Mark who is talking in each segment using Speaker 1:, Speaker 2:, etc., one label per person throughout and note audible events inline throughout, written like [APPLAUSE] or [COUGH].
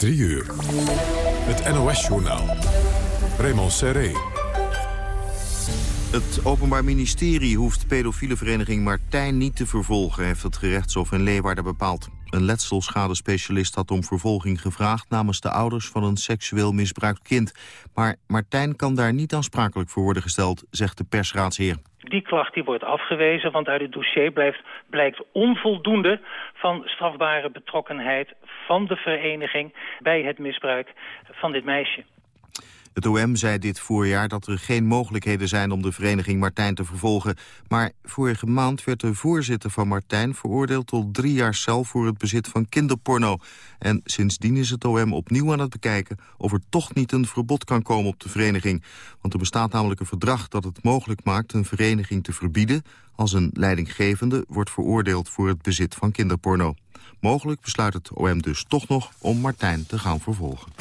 Speaker 1: 3 uur. Het NOS-journaal. Raymond Serré.
Speaker 2: Het Openbaar Ministerie hoeft pedofiele vereniging Martijn niet te vervolgen... heeft het gerechtshof in Leeuwarden bepaald. Een letselschadespecialist had om vervolging gevraagd... namens de ouders van een seksueel misbruikt kind. Maar Martijn kan daar niet aansprakelijk voor worden gesteld, zegt de persraadsheer.
Speaker 3: Die klacht die wordt afgewezen, want uit het dossier blijft, blijkt onvoldoende van strafbare betrokkenheid van de vereniging bij het misbruik van dit meisje.
Speaker 2: Het OM zei dit voorjaar dat er geen mogelijkheden zijn om de vereniging Martijn te vervolgen. Maar vorige maand werd de voorzitter van Martijn veroordeeld tot drie jaar cel voor het bezit van kinderporno. En sindsdien is het OM opnieuw aan het bekijken of er toch niet een verbod kan komen op de vereniging. Want er bestaat namelijk een verdrag dat het mogelijk maakt een vereniging te verbieden als een leidinggevende wordt veroordeeld voor het bezit van kinderporno. Mogelijk besluit het OM dus toch nog om Martijn te gaan vervolgen.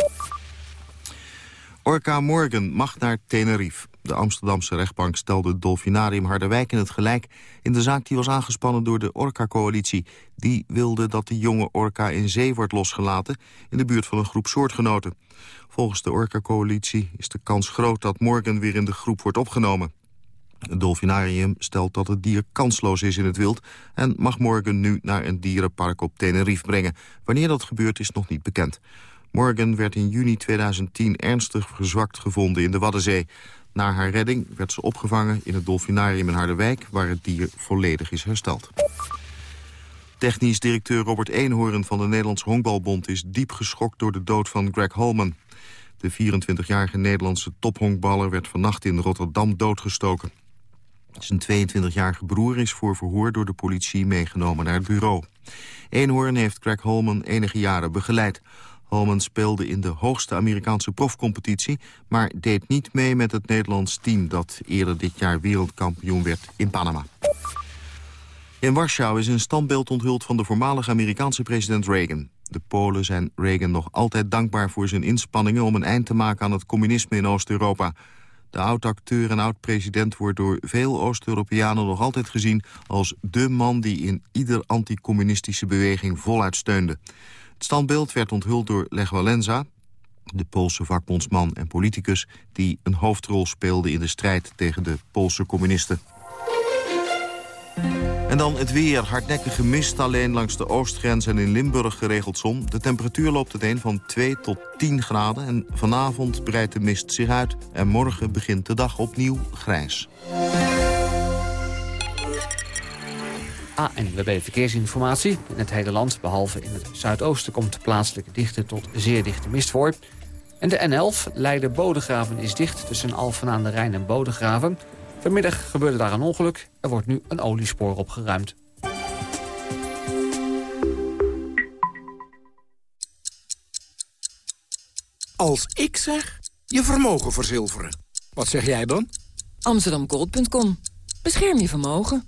Speaker 2: Orca Morgan mag naar Tenerife. De Amsterdamse rechtbank stelde Dolfinarium Harderwijk in het gelijk... in de zaak die was aangespannen door de Orca-coalitie. Die wilde dat de jonge Orca in zee wordt losgelaten... in de buurt van een groep soortgenoten. Volgens de Orca-coalitie is de kans groot dat Morgan weer in de groep wordt opgenomen. Het Dolfinarium stelt dat het dier kansloos is in het wild... en mag Morgan nu naar een dierenpark op Tenerife brengen. Wanneer dat gebeurt is nog niet bekend. Morgan werd in juni 2010 ernstig verzwakt gevonden in de Waddenzee. Na haar redding werd ze opgevangen in het Dolfinarium in Harderwijk... waar het dier volledig is hersteld. Technisch directeur Robert Eenhoorn van de Nederlandse Honkbalbond... is diep geschokt door de dood van Greg Holman. De 24-jarige Nederlandse tophonkballer werd vannacht in Rotterdam doodgestoken. Zijn 22-jarige broer is voor verhoor door de politie meegenomen naar het bureau. Eenhoorn heeft Greg Holman enige jaren begeleid. Holman speelde in de hoogste Amerikaanse profcompetitie... maar deed niet mee met het Nederlands team... dat eerder dit jaar wereldkampioen werd in Panama. In Warschau is een standbeeld onthuld van de voormalige Amerikaanse president Reagan. De Polen zijn Reagan nog altijd dankbaar voor zijn inspanningen... om een eind te maken aan het communisme in Oost-Europa. De oud-acteur en oud-president wordt door veel Oost-Europeanen nog altijd gezien... als de man die in ieder anticommunistische beweging voluit steunde. Het standbeeld werd onthuld door Lech Walenza, de Poolse vakbondsman en politicus... die een hoofdrol speelde in de strijd tegen de Poolse communisten. En dan het weer. Hardnekkige mist alleen langs de oostgrens en in Limburg geregeld zon. De temperatuur loopt uiteen van 2 tot 10 graden. En vanavond breidt de mist zich uit. En morgen begint de dag opnieuw grijs.
Speaker 4: ANWB Verkeersinformatie. In het hele land, behalve in het zuidoosten... komt plaatselijke dichte tot zeer dichte mist voor. En de N11, Leiden-Bodegraven, is dicht tussen Alphen aan de Rijn en Bodegraven. Vanmiddag gebeurde daar een ongeluk. Er wordt nu een oliespoor opgeruimd.
Speaker 5: Als ik zeg, je vermogen verzilveren. Wat zeg jij dan?
Speaker 6: Amsterdamgold.com. Bescherm je vermogen.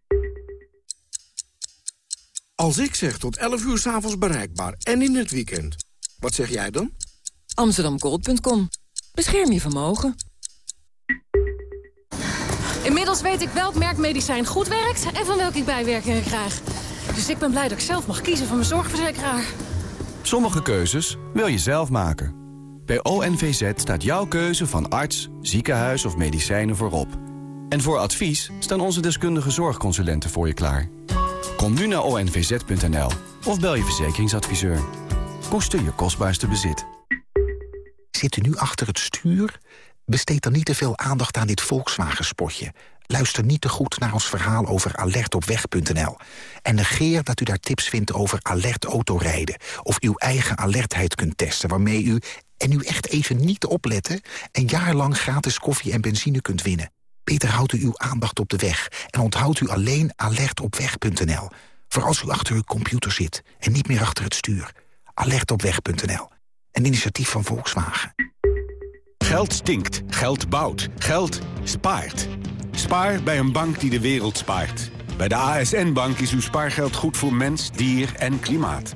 Speaker 5: Als ik zeg tot 11 uur s'avonds bereikbaar en in het weekend, wat zeg jij dan?
Speaker 6: Amsterdamgold.com. Bescherm je vermogen.
Speaker 7: Inmiddels weet ik welk merk medicijn goed werkt en van welke ik bijwerkingen krijg. Dus ik ben blij dat ik zelf mag kiezen van mijn zorgverzekeraar.
Speaker 8: Sommige keuzes wil je zelf maken. Bij ONVZ staat jouw keuze van arts, ziekenhuis of medicijnen voorop. En voor advies staan onze deskundige zorgconsulenten voor je klaar. Kom nu naar onvz.nl of bel je verzekeringsadviseur. Koester je kostbaarste bezit.
Speaker 9: Zit u nu achter het stuur? Besteed dan niet te veel aandacht aan dit Volkswagen-spotje. Luister niet te goed naar ons verhaal over alertopweg.nl. En negeer dat u daar tips vindt over alert autorijden... of uw eigen alertheid kunt testen, waarmee u... en nu echt even niet opletten... een jaar lang gratis koffie en benzine kunt winnen. Beter houdt u uw aandacht op de weg en onthoudt u alleen alertopweg.nl. Voor als u achter uw computer zit en niet meer achter het stuur. Alertopweg.nl. Een initiatief van Volkswagen.
Speaker 10: Geld stinkt, geld bouwt, geld spaart. Spaar bij een bank die de wereld spaart. Bij de ASN-bank is uw spaargeld goed voor mens, dier en klimaat.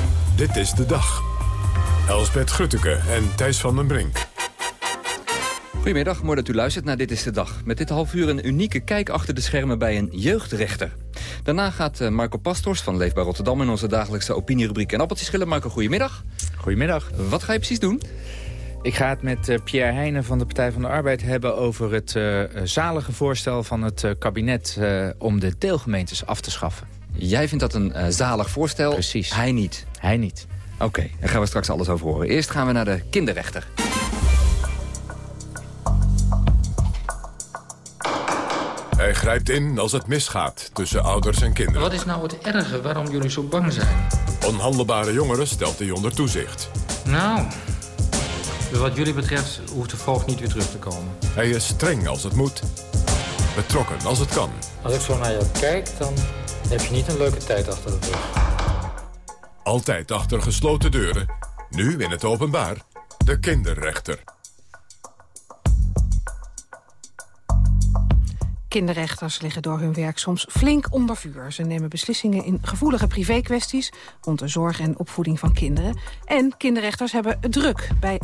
Speaker 1: dit is de dag. Elsbet Grutteke en Thijs van den Brink.
Speaker 11: Goedemiddag, mooi dat u luistert naar Dit is de Dag. Met dit half uur een unieke kijk achter de schermen bij een jeugdrechter. Daarna gaat eh, Marco Pastors van Leefbaar Rotterdam... in onze dagelijkse opinierubriek en appeltjes schillen. Marco, goedemiddag.
Speaker 12: Goedemiddag.
Speaker 11: Wat ga je precies doen?
Speaker 12: Ik ga het met uh, Pierre Heijnen van de Partij van de Arbeid hebben... over het uh, zalige voorstel van het uh, kabinet om de deelgemeentes af te schaffen.
Speaker 11: Jij vindt dat een zalig voorstel?
Speaker 12: Precies.
Speaker 11: Hij niet?
Speaker 12: Hij niet.
Speaker 11: Oké, okay, daar gaan we straks alles over horen. Eerst gaan we naar de kinderrechter.
Speaker 1: Hij grijpt in als het misgaat tussen ouders en kinderen.
Speaker 13: Wat is nou het erge waarom jullie zo bang zijn?
Speaker 1: Onhandelbare jongeren stelt hij onder toezicht.
Speaker 13: Nou, wat jullie betreft hoeft de voogd niet weer terug te komen.
Speaker 1: Hij is streng als het moet. Betrokken als het kan.
Speaker 13: Als ik zo naar jou kijk, dan heb je niet een leuke tijd achter de rug.
Speaker 1: Altijd achter gesloten deuren. Nu in het openbaar. De kinderrechter.
Speaker 14: Kinderrechters liggen door hun werk soms flink onder vuur. Ze nemen beslissingen in gevoelige privékwesties... rond de zorg en opvoeding van kinderen. En kinderrechters hebben druk. Bij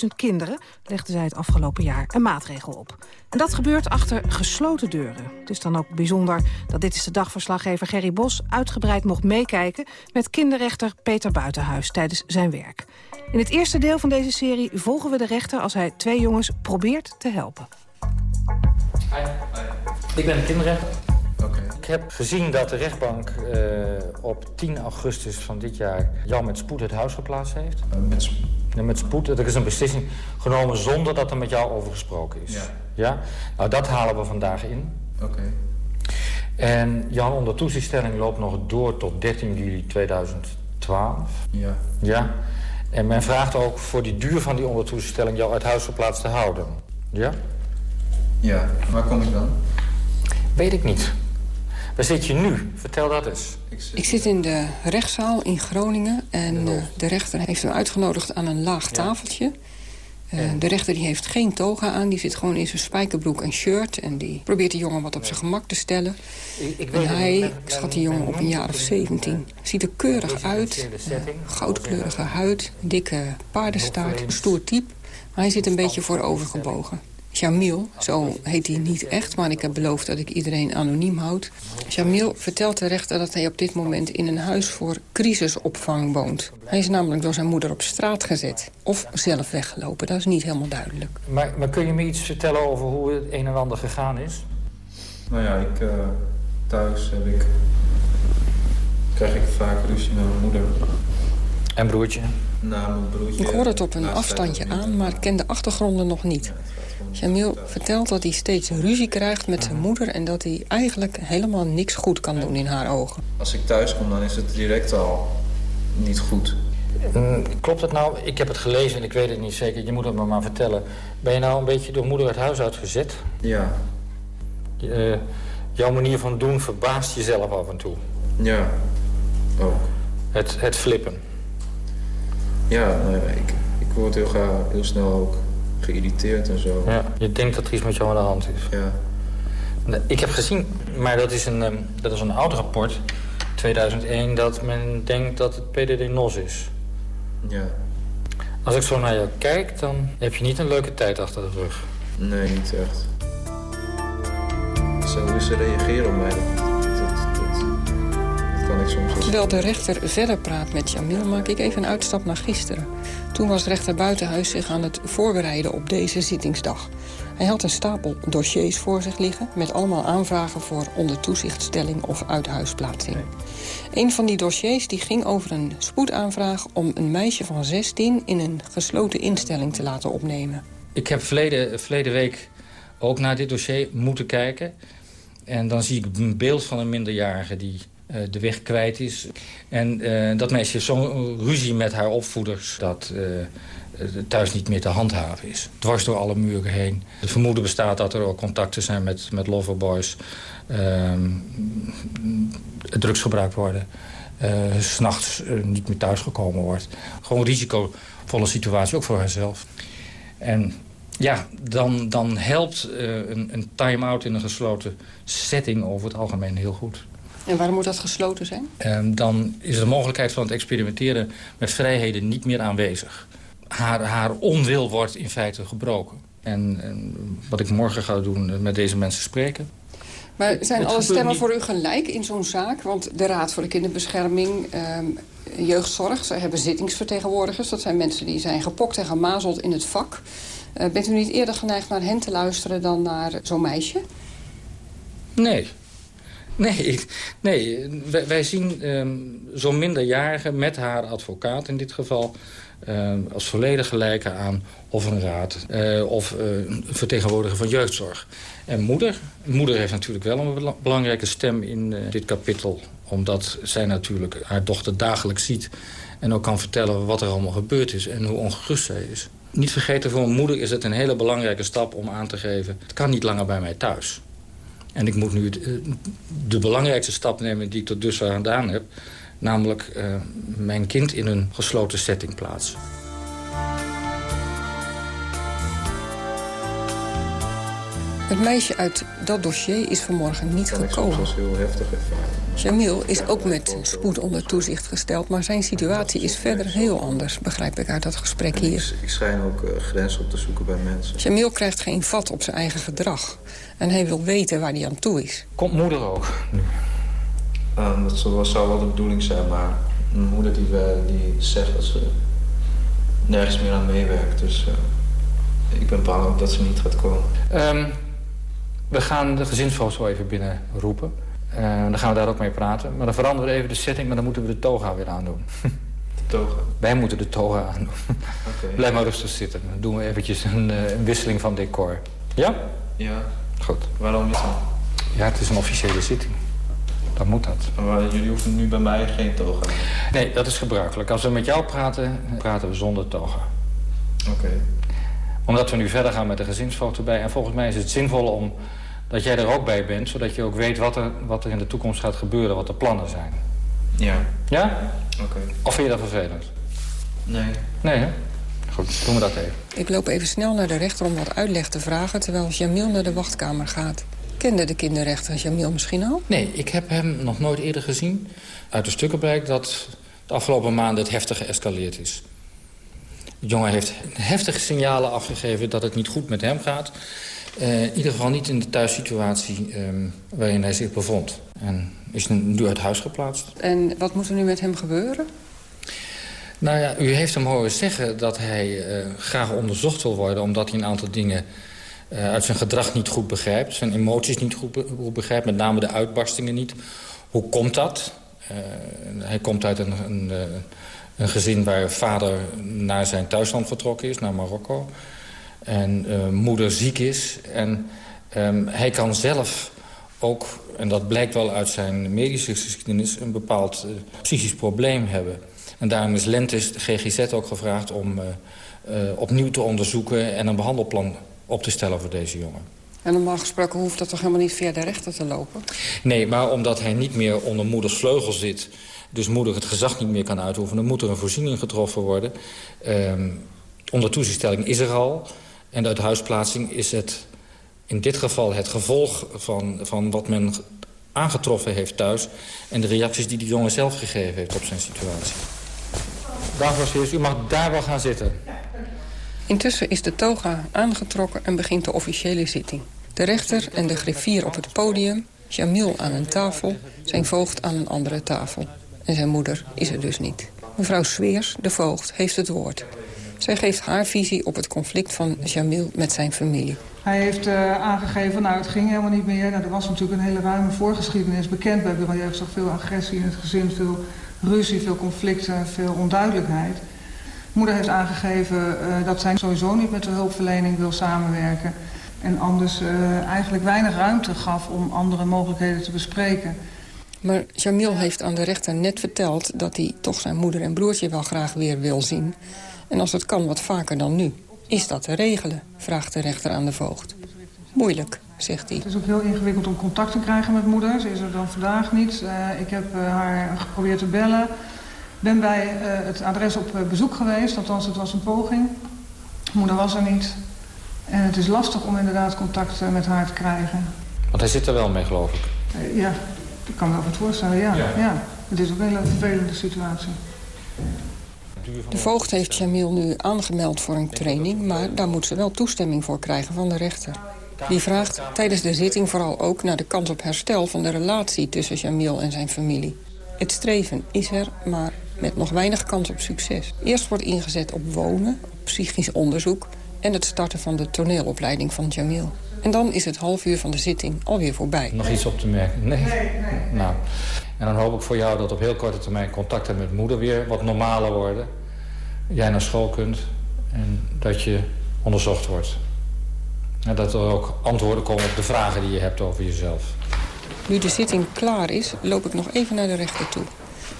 Speaker 14: 18.000 kinderen legden zij het afgelopen jaar een maatregel op. En dat gebeurt achter gesloten deuren. Het is dan ook bijzonder dat dit is de dagverslaggever Gerry Bos... uitgebreid mocht meekijken met kinderrechter Peter Buitenhuis tijdens zijn werk. In het eerste deel van deze serie volgen we de rechter... als hij twee jongens probeert te helpen.
Speaker 13: Ik ben de kinderrechter. Okay. Ik heb gezien dat de rechtbank uh, op 10 augustus van dit jaar jou met spoed het huis geplaatst heeft.
Speaker 15: Uh, met, sp
Speaker 13: ja, met spoed. Er is een beslissing genomen zonder dat er met jou over gesproken is.
Speaker 15: Ja.
Speaker 13: ja? Nou, dat halen we vandaag in.
Speaker 15: Oké. Okay.
Speaker 13: En jouw onder toezichtstelling loopt nog door tot 13 juli 2012.
Speaker 15: Ja.
Speaker 13: Ja. En men vraagt ook voor die duur van die onder toezichtstelling jou uit huis geplaatst te houden. Ja?
Speaker 15: Ja, waar kom ik dan?
Speaker 13: Weet ik niet. Waar zit je nu? Vertel dat eens.
Speaker 16: Ik zit, ik zit in de rechtszaal in Groningen. En de, de rechter heeft hem uitgenodigd aan een laag tafeltje. Uh, de rechter die heeft geen toga aan. Die zit gewoon in zijn spijkerbroek en shirt. En die probeert de jongen wat op zijn gemak te stellen.
Speaker 13: Ik, ik
Speaker 16: en hij, ik schat die jongen op een jaar of 17. Ziet er keurig uit. Uh, goudkleurige huid. Dikke paardenstaart. Stoer type. Maar hij zit een beetje voorovergebogen. Jamil, zo heet hij niet echt, maar ik heb beloofd dat ik iedereen anoniem houd. Jamil vertelt de rechter dat hij op dit moment in een huis voor crisisopvang woont. Hij is namelijk door zijn moeder op straat gezet. Of zelf weggelopen, dat is niet helemaal duidelijk.
Speaker 13: Maar, maar kun je me iets vertellen over hoe het een en ander gegaan is?
Speaker 15: Nou ja, ik, uh, thuis heb ik, krijg ik vaak ruzie met mijn moeder.
Speaker 13: En broertje?
Speaker 15: Nou, mijn broertje...
Speaker 16: Ik hoor het op een afstandje aan, maar ik ken de achtergronden nog niet. Jamil vertelt dat hij steeds ruzie krijgt met zijn moeder... en dat hij eigenlijk helemaal niks goed kan doen in haar ogen.
Speaker 15: Als ik thuis kom, dan is het direct al niet goed.
Speaker 13: Mm, klopt het nou? Ik heb het gelezen en ik weet het niet zeker. Je moet het me maar vertellen. Ben je nou een beetje door moeder het huis uitgezet?
Speaker 15: Ja.
Speaker 13: Uh, jouw manier van doen verbaast jezelf af en toe.
Speaker 15: Ja, ook.
Speaker 13: Het, het flippen.
Speaker 15: Ja, ja ik, ik word heel, graag, heel snel ook geïrriteerd en zo.
Speaker 13: Ja, je denkt dat er iets met jou aan de hand is.
Speaker 15: Ja.
Speaker 13: Ik heb gezien, maar dat is een, um, dat is een oud rapport, 2001... dat men denkt dat het PDD-NOS is.
Speaker 15: Ja.
Speaker 13: Als ik zo naar jou kijk, dan heb je niet een leuke tijd achter de rug.
Speaker 15: Nee, niet echt. Zo hoe ze reageren op mij, dat, dat, dat kan ik soms wel
Speaker 16: Terwijl de rechter verder praat met Jamil, maak ik even een uitstap naar gisteren. Toen was rechter Buitenhuis zich aan het voorbereiden op deze zittingsdag. Hij had een stapel dossiers voor zich liggen... met allemaal aanvragen voor ondertoezichtstelling of uithuisplaatsing. Een van die dossiers die ging over een spoedaanvraag... om een meisje van 16 in een gesloten instelling te laten opnemen.
Speaker 13: Ik heb verleden, verleden week ook naar dit dossier moeten kijken. En dan zie ik een beeld van een minderjarige die de weg kwijt is. En uh, dat meisje zo'n ruzie met haar opvoeders... dat uh, thuis niet meer te handhaven is. Dwars door alle muren heen. Het vermoeden bestaat dat er ook contacten zijn met, met loverboys. Ehm, drugs gebruikt worden. S s'nachts niet meer thuisgekomen wordt. Gewoon risicovolle situatie, ook voor haarzelf. En ja, dan, dan helpt een, een time-out in een gesloten setting over het algemeen heel goed.
Speaker 16: En waarom moet dat gesloten zijn?
Speaker 13: Um, dan is de mogelijkheid van het experimenteren met vrijheden niet meer aanwezig. Haar, haar onwil wordt in feite gebroken. En, en wat ik morgen ga doen, met deze mensen spreken.
Speaker 16: Maar zijn alle stemmen voor u gelijk in zo'n zaak? Want de Raad voor de Kinderbescherming, um, Jeugdzorg... zij hebben zittingsvertegenwoordigers. Dat zijn mensen die zijn gepokt en gemazeld in het vak. Uh, bent u niet eerder geneigd naar hen te luisteren dan naar zo'n meisje?
Speaker 13: Nee, Nee, nee wij, zien um, zo'n minderjarige met haar advocaat in dit geval... Um, als volledig gelijke aan of een raad uh, of uh, een vertegenwoordiger van jeugdzorg. En moeder. Moeder heeft natuurlijk wel een belangrijke stem in uh, dit kapitel. Omdat zij natuurlijk haar dochter dagelijks ziet... en ook kan vertellen wat er allemaal gebeurd is en hoe ongerust zij is. Niet vergeten, voor een moeder is het een hele belangrijke stap om aan te geven... het kan niet langer bij mij thuis. En ik moet nu de, eh, de belangrijkste stap nemen die ik tot dusver gedaan heb. Namelijk uh, mijn kind in een gesloten setting plaatsen.
Speaker 16: Het meisje uit dat dossier is vanmorgen niet gekomen.
Speaker 15: Dat was heel heftig ervaren.
Speaker 16: Jamil is ook met spoed onder toezicht gesteld... maar zijn situatie is verder heel anders, begrijp ik uit dat gesprek hier.
Speaker 15: Ik, schijn ook uh, grenzen op te zoeken bij mensen.
Speaker 16: Jamil krijgt geen vat op zijn eigen gedrag. En hij wil weten waar hij aan toe is.
Speaker 13: Komt moeder ook nu?
Speaker 15: Uh, dat zou, zou wel de bedoeling zijn, maar mijn moeder die, uh, die zegt dat ze nergens meer aan meewerkt. Dus uh, ik ben bang dat ze niet gaat komen.
Speaker 13: Um, we gaan de gezinsfoto even binnen roepen. Uh, dan gaan we daar ook mee praten. Maar dan veranderen we even de setting, maar dan moeten we de toga weer aandoen.
Speaker 15: De toga?
Speaker 13: Wij moeten de toga aandoen. Okay. Blijf maar rustig zitten. Dan doen we eventjes een, uh, een wisseling van decor. Ja?
Speaker 15: Ja.
Speaker 13: Goed.
Speaker 15: Waarom niet dan?
Speaker 13: Ja, het is een officiële zitting. Dan moet dat.
Speaker 15: Maar jullie hoeven nu bij mij geen toga?
Speaker 13: Nee, dat is gebruikelijk. Als we met jou praten, praten we zonder toga.
Speaker 15: Oké. Okay.
Speaker 13: Omdat we nu verder gaan met de gezinsfoto bij. En volgens mij is het zinvol om dat jij er ook bij bent... zodat je ook weet wat er, wat er in de toekomst gaat gebeuren, wat de plannen zijn.
Speaker 15: Ja.
Speaker 13: Ja?
Speaker 15: Oké. Okay.
Speaker 13: Of vind je dat vervelend?
Speaker 15: Nee.
Speaker 13: Nee, hè? Goed, doen we dat even.
Speaker 16: Ik loop even snel naar de rechter om wat uitleg te vragen... terwijl Jamil naar de wachtkamer gaat. Kende de kinderrechter Jamil misschien al?
Speaker 13: Nee, ik heb hem nog nooit eerder gezien. Uit de stukken blijkt dat de afgelopen maanden het heftig geëscaleerd is. De jongen heeft heftige signalen afgegeven dat het niet goed met hem gaat. Uh, in ieder geval niet in de thuissituatie um, waarin hij zich bevond. En is nu uit huis geplaatst.
Speaker 16: En wat moet er nu met hem gebeuren?
Speaker 13: Nou ja, u heeft hem horen zeggen dat hij uh, graag onderzocht wil worden... omdat hij een aantal dingen uh, uit zijn gedrag niet goed begrijpt. Zijn emoties niet goed, be goed begrijpt, met name de uitbarstingen niet. Hoe komt dat? Uh, hij komt uit een, een, een gezin waar vader naar zijn thuisland vertrokken is, naar Marokko en uh, moeder ziek is. En um, hij kan zelf ook, en dat blijkt wel uit zijn medische geschiedenis... een bepaald uh, psychisch probleem hebben. En daarom is Lentis, de GGZ, ook gevraagd om uh, opnieuw te onderzoeken... en een behandelplan op te stellen voor deze jongen.
Speaker 16: En normaal gesproken hoeft dat toch helemaal niet via de rechter te lopen?
Speaker 13: Nee, maar omdat hij niet meer onder moeders vleugel zit... dus moeder het gezag niet meer kan uitoefenen... moet er een voorziening getroffen worden. Um, onder toezichtstelling is er al... En de uithuisplaatsing is het in dit geval het gevolg van, van wat men aangetroffen heeft thuis... en de reacties die de jongen zelf gegeven heeft op zijn situatie. Dag, Rossiers, u mag daar wel gaan zitten.
Speaker 16: Intussen is de toga aangetrokken en begint de officiële zitting. De rechter en de griffier op het podium, Jamil aan een tafel... zijn voogd aan een andere tafel. En zijn moeder is er dus niet. Mevrouw Sweers, de voogd, heeft het woord. Zij geeft haar visie op het conflict van Jamil met zijn familie.
Speaker 17: Hij heeft uh, aangegeven, nou het ging helemaal niet meer. Nou, er was natuurlijk een hele ruime voorgeschiedenis bekend bij Bureau Jeugdzorg. Veel agressie in het gezin, veel ruzie, veel conflicten, veel onduidelijkheid. Moeder heeft aangegeven dat zij sowieso niet met de hulpverlening wil samenwerken. En anders eigenlijk weinig ruimte gaf om andere mogelijkheden te bespreken.
Speaker 16: Maar Jamil heeft aan de rechter net verteld dat hij toch zijn moeder en broertje wel graag weer wil zien. En als het kan wat vaker dan nu. Is dat te regelen? vraagt de rechter aan de voogd. Moeilijk, zegt hij.
Speaker 17: Het is ook heel ingewikkeld om contact te krijgen met moeder. Ze is er dan vandaag niet. Uh, ik heb uh, haar geprobeerd te bellen. Ben bij uh, het adres op bezoek geweest, althans het was een poging. Moeder was er niet. En het is lastig om inderdaad contact met haar te krijgen.
Speaker 13: Want hij zit er wel mee, geloof ik.
Speaker 17: ja, ik kan me wel wat voorstellen, ja. ja. ja. Het is ook een hele vervelende situatie.
Speaker 16: De voogd heeft Jamil nu aangemeld voor een training... maar daar moet ze wel toestemming voor krijgen van de rechter. Die vraagt tijdens de zitting vooral ook naar de kans op herstel... van de relatie tussen Jamil en zijn familie. Het streven is er, maar met nog weinig kans op succes. Eerst wordt ingezet op wonen, op psychisch onderzoek... en het starten van de toneelopleiding van Jamil. En dan is het half uur van de zitting alweer voorbij.
Speaker 13: Nog iets op te merken? Nee. nee, nee. Nou, en dan hoop ik voor jou dat op heel korte termijn contacten met moeder weer wat normaler worden. Jij naar school kunt en dat je onderzocht wordt. En dat er ook antwoorden komen op de vragen die je hebt over jezelf.
Speaker 16: Nu de zitting klaar is, loop ik nog even naar de rechter toe.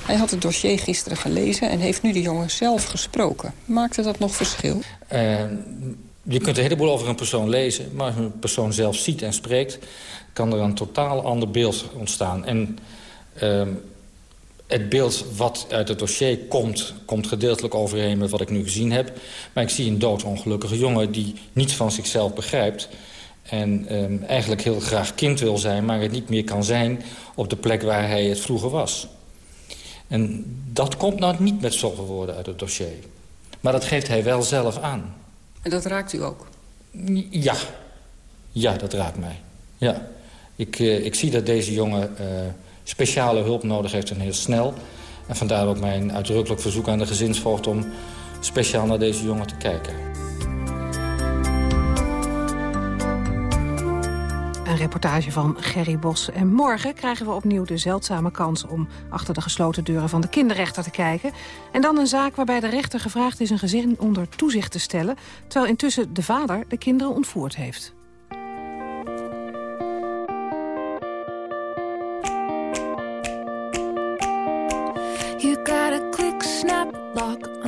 Speaker 16: Hij had het dossier gisteren gelezen en heeft nu de jongen zelf gesproken. Maakte dat nog verschil?
Speaker 13: Uh, je kunt een heleboel over een persoon lezen... maar als een persoon zelf ziet en spreekt... kan er een totaal ander beeld ontstaan. En uh, het beeld wat uit het dossier komt... komt gedeeltelijk overeen met wat ik nu gezien heb. Maar ik zie een doodongelukkige jongen die niets van zichzelf begrijpt... en um, eigenlijk heel graag kind wil zijn... maar het niet meer kan zijn op de plek waar hij het vroeger was. En dat komt nou niet met zoveel woorden uit het dossier. Maar dat geeft hij wel zelf aan.
Speaker 16: En dat raakt u ook?
Speaker 13: Ja. Ja, dat raakt mij. Ja. Ik, uh, ik zie dat deze jongen uh, speciale hulp nodig heeft en heel snel. En vandaar ook mijn uitdrukkelijk verzoek aan de gezinsvoogd... om speciaal naar deze jongen te kijken.
Speaker 18: Een reportage van Gerry Bos. En morgen krijgen we opnieuw de zeldzame kans om achter de gesloten deuren van de kinderrechter te kijken. En dan een zaak waarbij de rechter gevraagd is een gezin onder toezicht te stellen, terwijl intussen de vader de kinderen ontvoerd heeft. You got a snap lock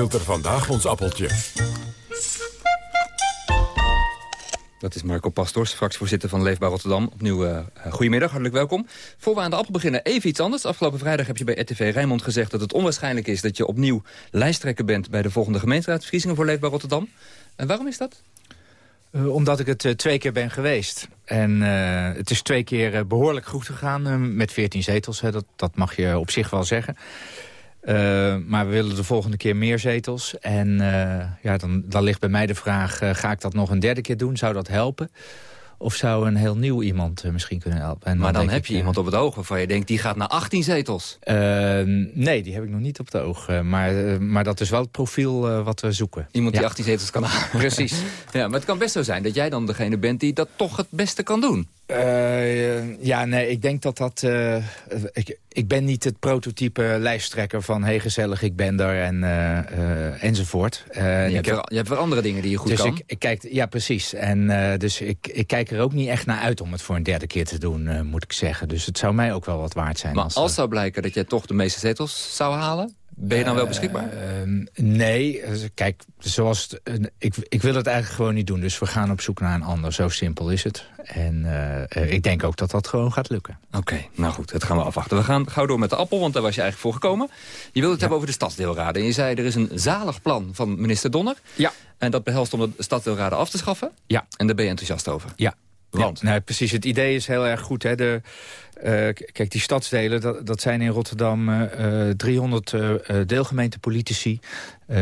Speaker 1: Er vandaag ons appeltje?
Speaker 11: Dat is Marco Pastors, fractievoorzitter van Leefbaar Rotterdam. Opnieuw uh, goedemiddag, hartelijk welkom. Voor we aan de appel beginnen, even iets anders. Afgelopen vrijdag heb je bij RTV Rijnmond gezegd... dat het onwaarschijnlijk is dat je opnieuw lijsttrekker bent... bij de volgende gemeenteraadsverkiezingen voor Leefbaar Rotterdam. En waarom is dat?
Speaker 12: Uh, omdat ik het uh, twee keer ben geweest. En uh, het is twee keer behoorlijk goed gegaan met 14 zetels. Hè, dat, dat mag je op zich wel zeggen. Uh, maar we willen de volgende keer meer zetels. En uh, ja, dan, dan ligt bij mij de vraag, uh, ga ik dat nog een derde keer doen? Zou dat helpen? Of zou een heel nieuw iemand misschien kunnen helpen?
Speaker 11: En maar dan, dan heb ik, je iemand op het oog waarvan je denkt... die gaat naar 18 zetels.
Speaker 12: nee, die heb ik nog niet op het oog. maar, maar dat is wel het profiel wat we zoeken.
Speaker 11: Iemand die 18 zetels kan [LAUGHS] halen.
Speaker 12: Precies.
Speaker 11: ja, maar het kan best zo zijn dat jij dan degene bent... die dat toch het beste kan doen.
Speaker 12: Uh, ja, nee, ik denk dat dat... Uh, ik, ik ben niet het prototype lijsttrekker van... hey, gezellig, ik ben er en, uh, enzovoort.
Speaker 11: je, hebt weer, je hebt weer andere dingen die je goed
Speaker 12: dus
Speaker 11: kan.
Speaker 12: Ik, ik kijk, ja, precies. En dus ik, ik kijk er ook niet echt naar uit om het voor een derde keer te doen, moet ik zeggen. Dus het zou mij ook wel wat waard zijn.
Speaker 11: Maar
Speaker 12: als,
Speaker 11: als zou blijken dat jij toch de meeste zetels zou halen... Ben je dan wel beschikbaar?
Speaker 12: Uh, nee, kijk, zoals het, uh, ik, ik wil het eigenlijk gewoon niet doen. Dus we gaan op zoek naar een ander. Zo simpel is het. En uh, ik denk ook dat dat gewoon gaat lukken.
Speaker 11: Oké, okay, nou goed, dat gaan we afwachten. We gaan gauw door met de appel, want daar was je eigenlijk voor gekomen. Je wilde het ja. hebben over de stadsdeelraden. En je zei, er is een zalig plan van minister Donner.
Speaker 12: Ja.
Speaker 11: En dat behelst om de stadsdeelraden af te schaffen.
Speaker 12: Ja.
Speaker 11: En daar ben je enthousiast over.
Speaker 12: Ja. Want? Ja, nou, precies, het idee is heel erg goed. Hè? De, kijk, die stadsdelen, dat, dat zijn in Rotterdam uh, 300 uh, deelgemeentepolitici...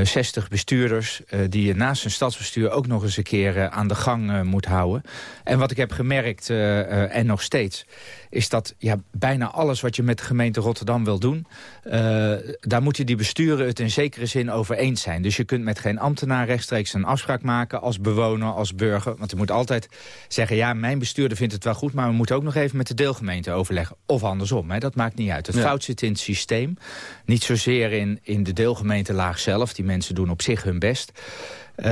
Speaker 12: 60 bestuurders die je naast een stadsbestuur ook nog eens een keer aan de gang moet houden. En wat ik heb gemerkt, en nog steeds, is dat ja, bijna alles wat je met de gemeente Rotterdam wil doen... daar moeten die besturen het in zekere zin over eens zijn. Dus je kunt met geen ambtenaar rechtstreeks een afspraak maken als bewoner, als burger. Want je moet altijd zeggen, ja, mijn bestuurder vindt het wel goed... maar we moeten ook nog even met de deelgemeente overleggen. Of andersom, hè, dat maakt niet uit. Het ja. fout zit in het systeem. Niet zozeer in, in de deelgemeentelaag zelf. Die mensen doen op zich hun best. Uh,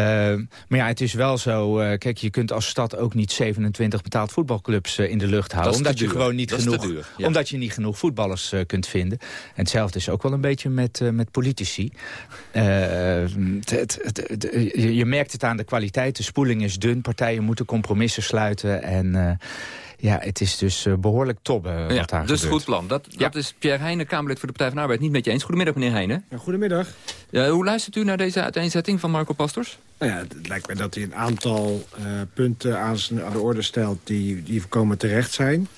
Speaker 12: maar ja, het is wel zo... Uh, kijk, je kunt als stad ook niet 27 betaald voetbalclubs uh, in de lucht houden. Omdat je gewoon niet
Speaker 11: dat
Speaker 12: genoeg,
Speaker 11: duur, ja.
Speaker 12: omdat je niet genoeg voetballers kunt vinden. En hetzelfde is ook wel een beetje met, met politici. Je, je merkt het aan de kwaliteit. De spoeling is dun. Partijen moeten compromissen sluiten. En ja, het is dus uh, behoorlijk top uh,
Speaker 11: ja,
Speaker 12: wat daar
Speaker 11: dus
Speaker 12: gebeurt.
Speaker 11: goed plan. Dat, ja. dat is Pierre Heijnen, Kamerlid voor de Partij van de Arbeid, niet met je eens. Goedemiddag, meneer Heijnen.
Speaker 19: Ja, goedemiddag.
Speaker 11: Ja, hoe luistert u naar deze uiteenzetting van Marco Pastors?
Speaker 19: Nou ja, het lijkt mij dat hij een aantal uh, punten aan, aan, de orde stelt die, die voorkomen terecht zijn.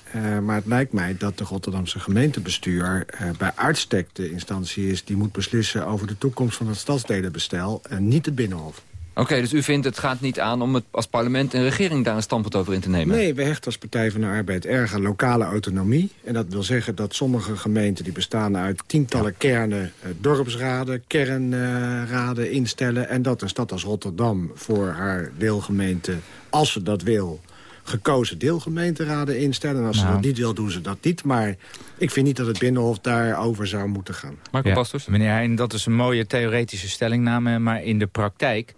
Speaker 19: maar het lijkt mij dat de Rotterdamse gemeentebestuur bij uitstek de instantie is... die moet beslissen over de toekomst van het stadsdelenbestel en niet het Binnenhof.
Speaker 11: Oké, okay, dus u vindt het gaat niet aan om het als parlement en regering daar een standpunt over in te nemen?
Speaker 19: Nee, we hechten als Partij van de Arbeid erg aan lokale autonomie. En dat wil zeggen dat sommige gemeenten die bestaan uit tientallen kernen... Uh, dorpsraden, kernraden instellen. En dat een stad als Rotterdam voor haar deelgemeente, als ze dat wil gekozen deelgemeenteraden instellen. En als nou. ze dat niet wil, doen ze dat niet. Maar ik vind niet dat het Binnenhof daarover zou moeten gaan.
Speaker 11: Marco ja, Pastors?
Speaker 12: Meneer Heijn, dat is een mooie theoretische stellingname. Maar in de praktijk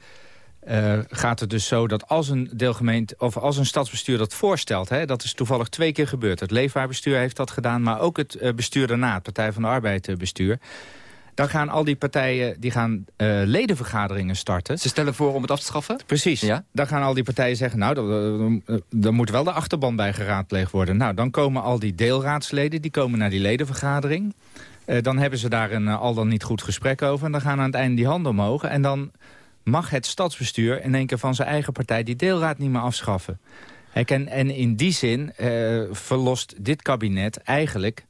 Speaker 12: uh, gaat het dus zo dat als een deelgemeente of als een stadsbestuur dat voorstelt, hè, dat is toevallig twee keer gebeurd. Het leefbaarbestuur heeft dat gedaan, maar ook het uh, bestuur daarna, het Partij van de Arbeid uh, bestuur. Dan gaan al die partijen die gaan ledenvergaderingen starten.
Speaker 11: Ze stellen voor om het af te schaffen?
Speaker 12: Precies.
Speaker 11: Ja?
Speaker 12: Dan gaan al die partijen zeggen, nou, dan moet wel de achterban bij geraadpleegd worden. Nou, dan komen al die deelraadsleden, die komen naar die ledenvergadering. dan hebben ze daar een al dan niet goed gesprek over. En dan gaan aan het einde die handen omhoog. En dan mag het stadsbestuur in één keer van zijn eigen partij die deelraad niet meer afschaffen. En, en in die zin uh, verlost dit kabinet eigenlijk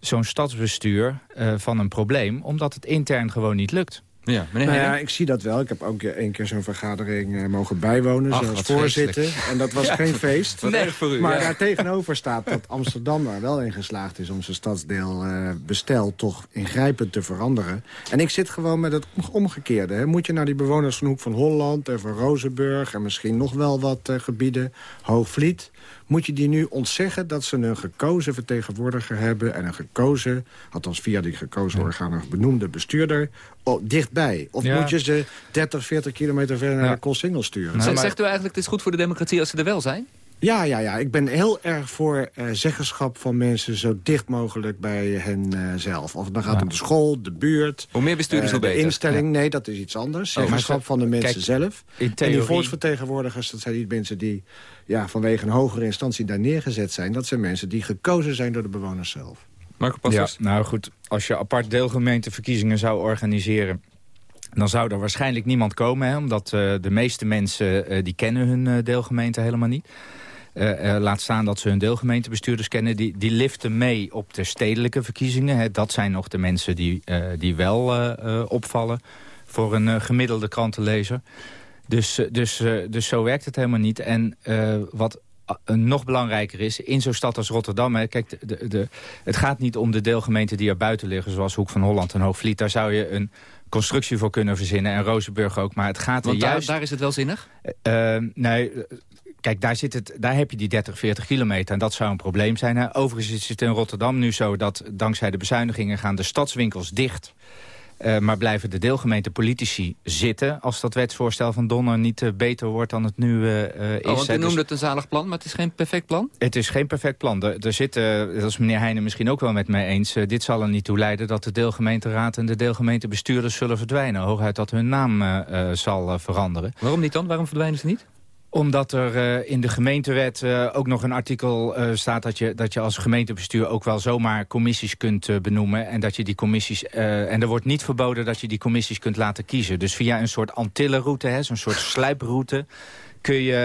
Speaker 12: zo'n stadsbestuur uh, van een probleem... omdat het intern gewoon niet lukt.
Speaker 11: Ja, meneer
Speaker 19: nou ja, ik zie dat wel. Ik heb ook één keer zo'n vergadering eh, mogen bijwonen,
Speaker 11: Ach,
Speaker 19: zoals voorzitter. En dat was
Speaker 11: Ja,
Speaker 19: geen feest.
Speaker 11: voor u,
Speaker 19: maar
Speaker 11: ja.
Speaker 19: daar tegenover staat dat Amsterdam er wel in geslaagd is... om zijn stadsdeel eh, bestel toch ingrijpend te veranderen. En ik zit gewoon met het omgekeerde. Hè. Moet je naar die bewoners van Hoek van Holland en van Rozenburg... en misschien nog wel wat eh, gebieden, Hoogvliet... moet je die nu ontzeggen dat ze een gekozen vertegenwoordiger hebben... en een gekozen, althans via die gekozen orgaan... een benoemde bestuurder, oh, dichtbij? Of
Speaker 12: Ja.
Speaker 19: moet je ze 30, 40 kilometer verder naar de Koolsingel sturen?
Speaker 11: Z- Zegt u eigenlijk het is goed voor de democratie als ze er wel zijn?
Speaker 19: Ja, ja, ja. Ik ben heel erg voor eh, zeggenschap van mensen zo dicht mogelijk bij hen eh, zelf. Of het dan gaat
Speaker 11: Ja.
Speaker 19: om de school, de buurt.
Speaker 11: Hoe meer bestuurders,
Speaker 19: eh,
Speaker 11: hoe
Speaker 19: de
Speaker 11: beter.
Speaker 19: instelling, nee, dat is iets anders.
Speaker 12: Oh,
Speaker 19: Zeggenschap
Speaker 12: ze-
Speaker 19: van de mensen
Speaker 12: kijk,
Speaker 19: zelf.
Speaker 12: in
Speaker 19: En die volksvertegenwoordigers, dat zijn die mensen die ja, vanwege een hogere instantie daar neergezet zijn. Dat zijn mensen die gekozen zijn door de bewoners zelf.
Speaker 11: Marco
Speaker 12: Ja,
Speaker 11: Pastors?
Speaker 12: nou goed, als je apart deelgemeenteverkiezingen zou organiseren... dan zou er waarschijnlijk niemand komen, hè, omdat eh, de meeste mensen eh, die kennen hun eh, deelgemeente helemaal niet. Eh, eh, laat staan dat ze hun deelgemeentebestuurders kennen. Die, die liften mee op de stedelijke verkiezingen. Hè. Dat zijn nog de mensen die, eh, die wel opvallen voor een gemiddelde krantenlezer. Dus, dus, dus zo werkt het helemaal niet. En wat nog belangrijker is, in zo'n stad als Rotterdam... Hè, kijk, de, de, het gaat niet om de deelgemeenten die er buiten liggen... zoals Hoek van Holland en Hoogvliet. Daar zou je een constructie voor kunnen verzinnen. En Rozenburg ook. Maar het gaat
Speaker 11: Want
Speaker 12: er
Speaker 11: daar,
Speaker 12: juist...
Speaker 11: daar is het wel zinnig?
Speaker 12: Nee, kijk, daar, zit het, daar heb je die 30, 40 kilometer. En dat zou een probleem zijn. Hè. Overigens is het in Rotterdam nu zo dat dankzij de bezuinigingen... gaan de stadswinkels dicht. Eh, maar blijven de deelgemeentepolitici zitten... als dat wetsvoorstel van Donner niet eh, beter wordt dan het nu eh, is.
Speaker 11: Oh, want u
Speaker 12: Dus
Speaker 11: noemde het een zalig plan, maar het is geen perfect plan?
Speaker 12: het is geen perfect plan. Er, er zitten, dat is meneer Heijnen misschien ook wel met mij eens... dit zal er niet toe leiden dat de deelgemeenteraad en de deelgemeentebestuurders zullen verdwijnen. Hooguit dat hun naam zal veranderen.
Speaker 11: Waarom niet dan? Waarom verdwijnen ze niet?
Speaker 12: Omdat er eh, in de gemeentewet eh, ook nog een artikel eh, staat... Dat je, dat je als gemeentebestuur ook wel zomaar commissies kunt benoemen. En dat je die commissies. en er wordt niet verboden dat je die commissies kunt laten kiezen. Dus via een soort Antillenroute, hè, zo'n soort slijproute kun je,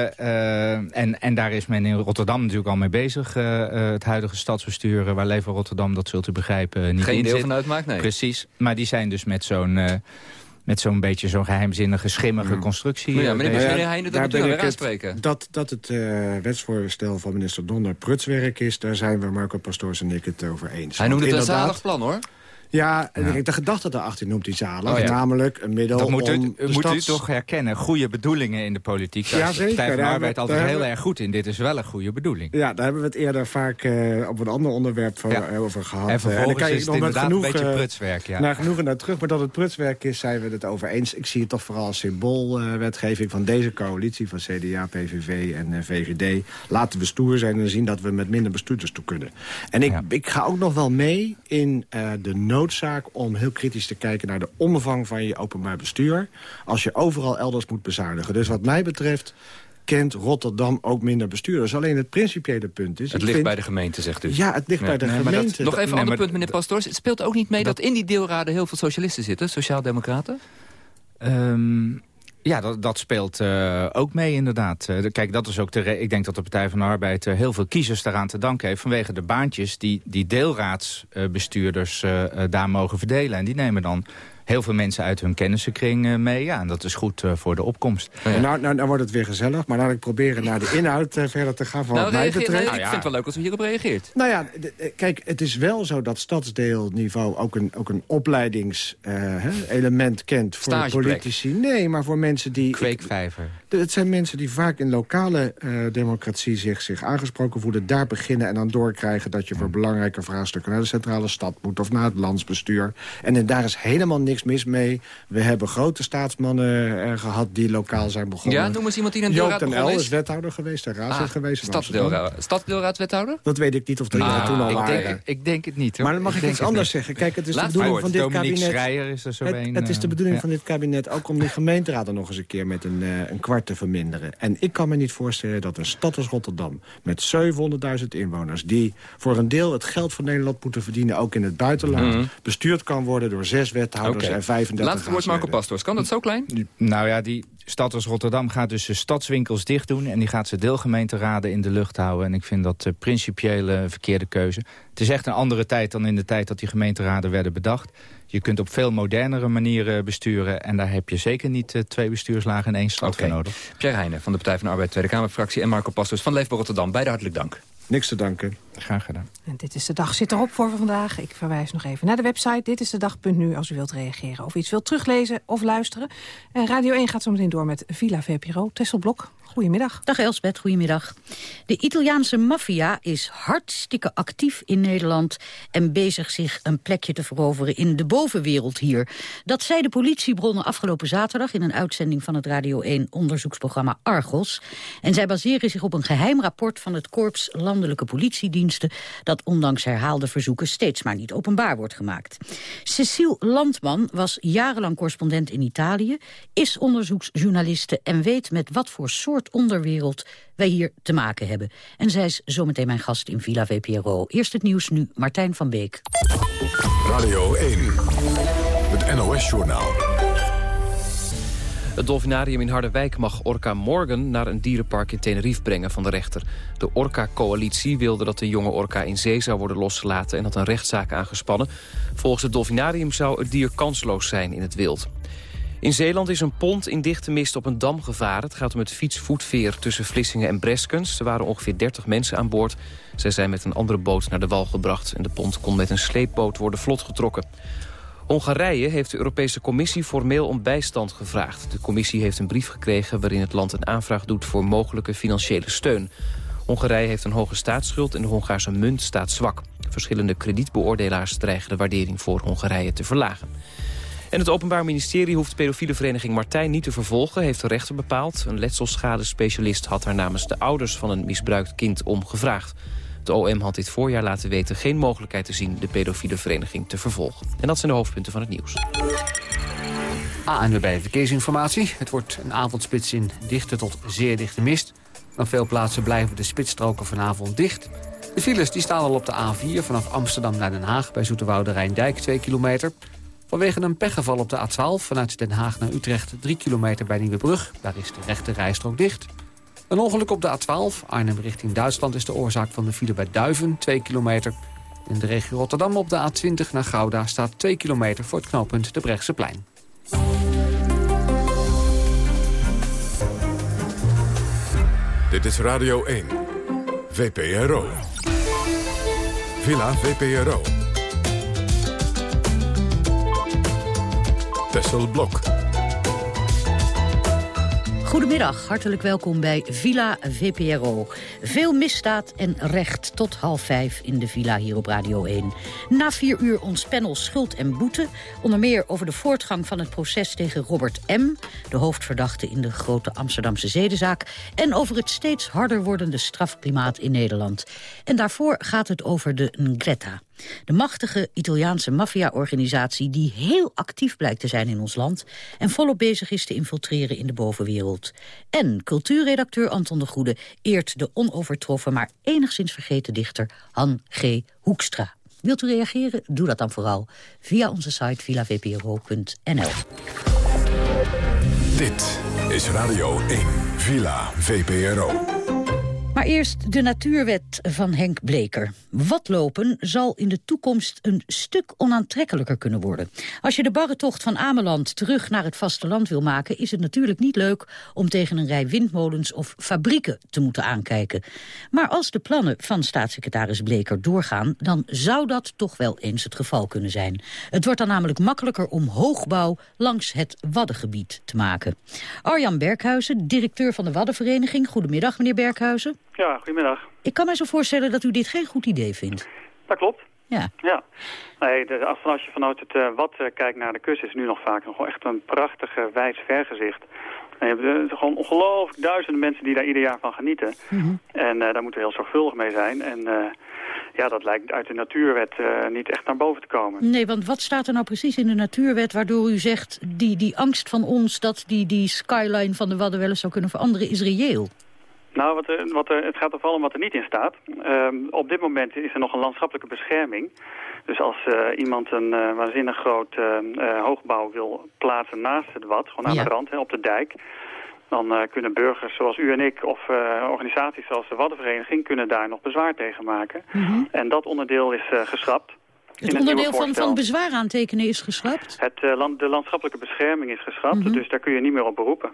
Speaker 12: en, en daar is men in Rotterdam natuurlijk al mee bezig... het huidige stadsbestuur, waar Leven Rotterdam, dat zult u begrijpen, niet
Speaker 11: Geen
Speaker 12: in
Speaker 11: deel van uitmaakt, nee.
Speaker 12: Precies, maar die zijn dus met zo'n... met zo'n beetje zo'n geheimzinnige, schimmige constructie.
Speaker 11: Maar ja,
Speaker 12: eh,
Speaker 11: meneer- Heijnen, dat
Speaker 19: Daar
Speaker 11: moet u weer
Speaker 19: het-
Speaker 11: aanspreken.
Speaker 19: Dat, dat het eh, wetsvoorstel van minister Donner prutswerk is... daar zijn we, Marco Pastoors en ik, het over eens.
Speaker 11: Hij
Speaker 19: Want
Speaker 11: noemde het een
Speaker 19: inderdaad-
Speaker 11: zalig plan, hoor.
Speaker 19: Ja, de gedachte daarachter noemt hij zalig.
Speaker 12: Oh ja.
Speaker 19: Namelijk een middel
Speaker 12: Dat moet, u,
Speaker 19: om
Speaker 12: u moet u
Speaker 19: stads-
Speaker 12: toch herkennen. Goede bedoelingen in de politiek. Daar
Speaker 19: Ja,
Speaker 12: is de
Speaker 19: zeker.
Speaker 12: Partij van Arbeid
Speaker 19: hebben-
Speaker 12: altijd heel
Speaker 19: hebben-
Speaker 12: erg goed in. Dit is wel een goede bedoeling.
Speaker 19: Ja, daar hebben we het eerder vaak eh, op een ander onderwerp
Speaker 12: Ja.
Speaker 19: eh, over gehad.
Speaker 12: En vervolgens
Speaker 19: dan kan je
Speaker 12: is het inderdaad een beetje prutswerk, ja.
Speaker 19: Naar genoegen naar terug, maar dat het prutswerk is, zijn we het over eens. Ik zie het toch vooral als symboolwetgeving van deze coalitie... van CDA, PVV en eh, VVD. Laten we stoer zijn en zien dat we met minder bestuurders toe kunnen. En ik, ik ga ook nog wel mee in de noodzaak om heel kritisch te kijken... naar de omvang van je openbaar bestuur... als je overal elders moet bezuinigen. Dus wat mij betreft kent Rotterdam ook minder bestuurders. Alleen het principiële punt is...
Speaker 11: Het ligt
Speaker 19: vind-
Speaker 11: bij de gemeente, zegt u.
Speaker 19: Ja, het ligt bij de
Speaker 11: Nee, maar dat-
Speaker 19: gemeente.
Speaker 11: nog even een
Speaker 19: Nee,
Speaker 11: ander punt, meneer Pastoors. Het speelt ook niet mee dat, in die deelraden heel veel socialisten zitten, sociaaldemocraten?
Speaker 12: Ehm, ja, dat, dat speelt eh, ook mee inderdaad. Eh, kijk, dat is ook de ik denk dat de Partij van de Arbeid eh, heel veel kiezers daaraan te danken heeft... vanwege de baantjes die, die deelraadsbestuurders daar mogen verdelen. En die nemen dan heel veel mensen uit hun kennissenkring eh, mee. Ja, en dat is goed eh, voor de opkomst.
Speaker 19: Nou, nou, nou wordt het weer gezellig, maar laat ik proberen naar de inhoud eh, verder te gaan. Van
Speaker 11: nou,
Speaker 19: wat mij betreft.
Speaker 11: nee, ik vind het wel leuk als u hierop reageert.
Speaker 19: Nou ja, kijk, het is wel zo dat stadsdeelniveau ook een, ook een opleidingselement kent voor politici. Nee, maar voor mensen die...
Speaker 12: Kweekvijver.
Speaker 19: Het zijn mensen die vaak in lokale eh, democratie zich, zich aangesproken voelen. Daar beginnen en dan doorkrijgen dat je voor belangrijke vraagstukken... naar de centrale stad moet of naar het landsbestuur. En, eh, daar is helemaal niks mis mee. We hebben grote staatsmannen eh, gehad die lokaal zijn begonnen.
Speaker 11: Ja, noem eens iemand die in een deelraad begonnen
Speaker 19: L
Speaker 11: is.
Speaker 19: is wethouder geweest, en raadslid
Speaker 11: Ah,
Speaker 19: geweest.
Speaker 11: stadsdeelraad, stadsdeelraadswethouder?
Speaker 19: Dat weet ik niet of die
Speaker 11: Nou,
Speaker 19: er toen al
Speaker 12: ik
Speaker 19: waren.
Speaker 12: denk, ik denk het niet. Hoor.
Speaker 19: Maar dan mag ik, iets anders zeggen. Kijk, het is
Speaker 12: Laat
Speaker 19: de bedoeling van dit
Speaker 12: Dominique
Speaker 19: kabinet...
Speaker 12: Schreier is er zo
Speaker 19: het,
Speaker 12: een,
Speaker 19: het is de
Speaker 12: eh,
Speaker 19: bedoeling
Speaker 12: ja.
Speaker 19: van dit kabinet ook om die gemeenteraden nog eens een keer met een, eh, een kwart te verminderen. En ik kan me niet voorstellen dat een stad als Rotterdam met 700.000 inwoners... die voor een deel het geld van Nederland moeten verdienen, ook in het buitenland...
Speaker 11: Mhm.
Speaker 19: bestuurd kan worden door zes wethouders zijn 35
Speaker 11: Laatste woord Marco Pastors. Kan dat zo klein?
Speaker 12: Nou ja, die stad als Rotterdam gaat dus de stadswinkels dicht doen... en die gaat ze deelgemeenteraden in de lucht houden. En ik vind dat een principiële verkeerde keuze. Het is echt een andere tijd dan in de tijd dat die gemeenteraden werden bedacht. Je kunt op veel modernere manieren besturen... en daar heb je zeker niet uh, twee bestuurslagen in één stad
Speaker 11: okay.
Speaker 12: voor nodig.
Speaker 11: Pierre Heijnen van de Partij van de Arbeid Tweede Kamerfractie... en Marco Pastors van Leefbaar Rotterdam. Beide hartelijk dank.
Speaker 19: Niks te danken.
Speaker 12: Graag gedaan.
Speaker 14: En dit is de dag zit erop voor vandaag. Ik verwijs nog even naar de website. Dit is de dag.nu als u wilt reageren of iets wilt teruglezen of luisteren. En Radio 1 gaat zo meteen door met Villa VPRO. Tessel Blok, goedemiddag.
Speaker 20: Dag Elsbeth, goedemiddag. De Italiaanse maffia is hartstikke actief in Nederland... en bezig zich een plekje te veroveren in de bovenwereld hier. Dat zei de politiebronnen afgelopen zaterdag... in een uitzending van het Radio 1 onderzoeksprogramma Argos. En zij baseren zich op een geheim rapport van het Korps Landelijke Politiediensten... dat ondanks herhaalde verzoeken steeds maar niet openbaar wordt gemaakt. Cecile Landman was jarenlang correspondent in Italië... is onderzoeksjournaliste en weet met wat voor soort onderwereld wij hier te maken hebben. En zij is zometeen mijn gast in Villa VPRO. Eerst het nieuws nu, Martijn van Beek.
Speaker 1: Radio 1, het NOS-journaal.
Speaker 21: Het dolfinarium in Harderwijk mag Orca Morgan naar een dierenpark in Tenerife brengen van de rechter. De Orca-coalitie wilde dat de jonge orca in zee zou worden losgelaten en had een rechtszaak aangespannen. Volgens het dolfinarium zou het dier kansloos zijn in het wild. In Zeeland is een pont in dichte mist op een dam gevaren. Het gaat om het fietsvoetveer tussen Vlissingen en Breskens. Er waren ongeveer 30 mensen aan boord. Zij zijn met een andere boot naar de wal gebracht... en de pont kon met een sleepboot worden vlotgetrokken. Hongarije heeft de Europese Commissie formeel om bijstand gevraagd. De commissie heeft een brief gekregen waarin het land een aanvraag doet... voor mogelijke financiële steun. Hongarije heeft een hoge staatsschuld en de Hongaarse munt staat zwak. Verschillende kredietbeoordelaars dreigen de waardering voor Hongarije te verlagen. En het Openbaar Ministerie hoeft de pedofiele vereniging Martijn niet te vervolgen, heeft de rechter bepaald. Een letselschadespecialist had haar namens de ouders van een misbruikt kind om gevraagd. De OM had dit voorjaar laten weten geen mogelijkheid te zien de pedofiele vereniging te vervolgen. En dat zijn de hoofdpunten van het nieuws.
Speaker 4: ANWB Verkeersinformatie. Het wordt een avondspits in dichte tot zeer dichte mist. Op veel plaatsen blijven de spitsstroken vanavond dicht. De files die staan al op de A4 vanaf Amsterdam naar Den Haag... bij Zoeterwoude Rijndijk 2 kilometer. Vanwege een pechgeval op de A12 vanuit Den Haag naar Utrecht 3 kilometer bij Nieuwebrug. Daar is de rechte rijstrook dicht. Een ongeluk op de A12, Arnhem richting Duitsland... is de oorzaak van de file bij Duiven, 2 kilometer. In de regio Rotterdam op de A20 naar Gouda staat 2 kilometer... voor het knooppunt de Brechtseplein.
Speaker 1: Dit is Radio 1, VPRO. Villa VPRO. Tessel Blok.
Speaker 20: Goedemiddag, hartelijk welkom bij Villa VPRO. Veel misdaad en recht tot half vijf in de Villa hier op Radio 1. Na vier uur ons panel Schuld en Boete. Onder meer over de voortgang van het proces tegen Robert M., de hoofdverdachte in de grote Amsterdamse zedenzaak. En over het steeds harder wordende strafklimaat in Nederland. En daarvoor gaat het over de Ngretta. De machtige Italiaanse maffia-organisatie die heel actief blijkt te zijn in ons land... en volop bezig is te infiltreren in de bovenwereld. En cultuurredacteur Anton de Goede eert de onovertroffen... maar enigszins vergeten dichter Han G. Hoekstra. Wilt u reageren? Doe dat dan vooral via onze site villavpro.nl.
Speaker 1: Dit is Radio 1, Villa VPRO.
Speaker 20: Maar eerst de natuurwet van Henk Bleker. Watlopen zal in de toekomst een stuk onaantrekkelijker kunnen worden. Als je de barretocht van Ameland terug naar het vasteland wil maken... is het natuurlijk niet leuk om tegen een rij windmolens of fabrieken te moeten aankijken. Maar als de plannen van staatssecretaris Bleker doorgaan... dan zou dat toch wel eens het geval kunnen zijn. Het wordt dan namelijk makkelijker om hoogbouw langs het Waddengebied te maken. Arjan Berghuizen, directeur van de Waddenvereniging. Goedemiddag, meneer Berghuizen.
Speaker 22: Ja, goedemiddag.
Speaker 20: Ik kan mij zo voorstellen dat u dit geen goed idee vindt.
Speaker 22: Dat klopt.
Speaker 20: Ja.
Speaker 22: Ja. Nee, de, als, als je vanuit het uh, wat uh, kijkt naar de kust, is nu nog vaak nog echt een prachtige wijs vergezicht. En je hebt gewoon ongelooflijk duizenden mensen die daar ieder jaar van genieten.
Speaker 20: Mm -hmm.
Speaker 22: En daar moeten we heel zorgvuldig mee zijn. En ja, dat lijkt uit de natuurwet niet echt naar boven te komen.
Speaker 20: Nee, want wat staat er nou precies in de natuurwet waardoor u zegt... die, die angst van ons dat die, die skyline van de Wadden wel eens zou kunnen veranderen, is reëel?
Speaker 22: Nou, wat er, wat er, het gaat er vooral om wat er niet in staat. Ehm, op dit moment is er nog een landschappelijke bescherming. Dus als eh, iemand een uh, waanzinnig groot uh, hoogbouw wil plaatsen naast het wat, gewoon aan
Speaker 20: Ja.
Speaker 22: de rand, hè, op de dijk... dan kunnen burgers zoals u en ik of organisaties zoals de Waddenvereniging... kunnen daar nog bezwaar tegen maken. En dat onderdeel is geschrapt.
Speaker 20: Het onderdeel van, van bezwaar aantekenen is geschrapt.
Speaker 22: Het, eh, land, de landschappelijke bescherming is geschrapt,
Speaker 20: Mhm.
Speaker 22: dus daar kun je niet meer op beroepen.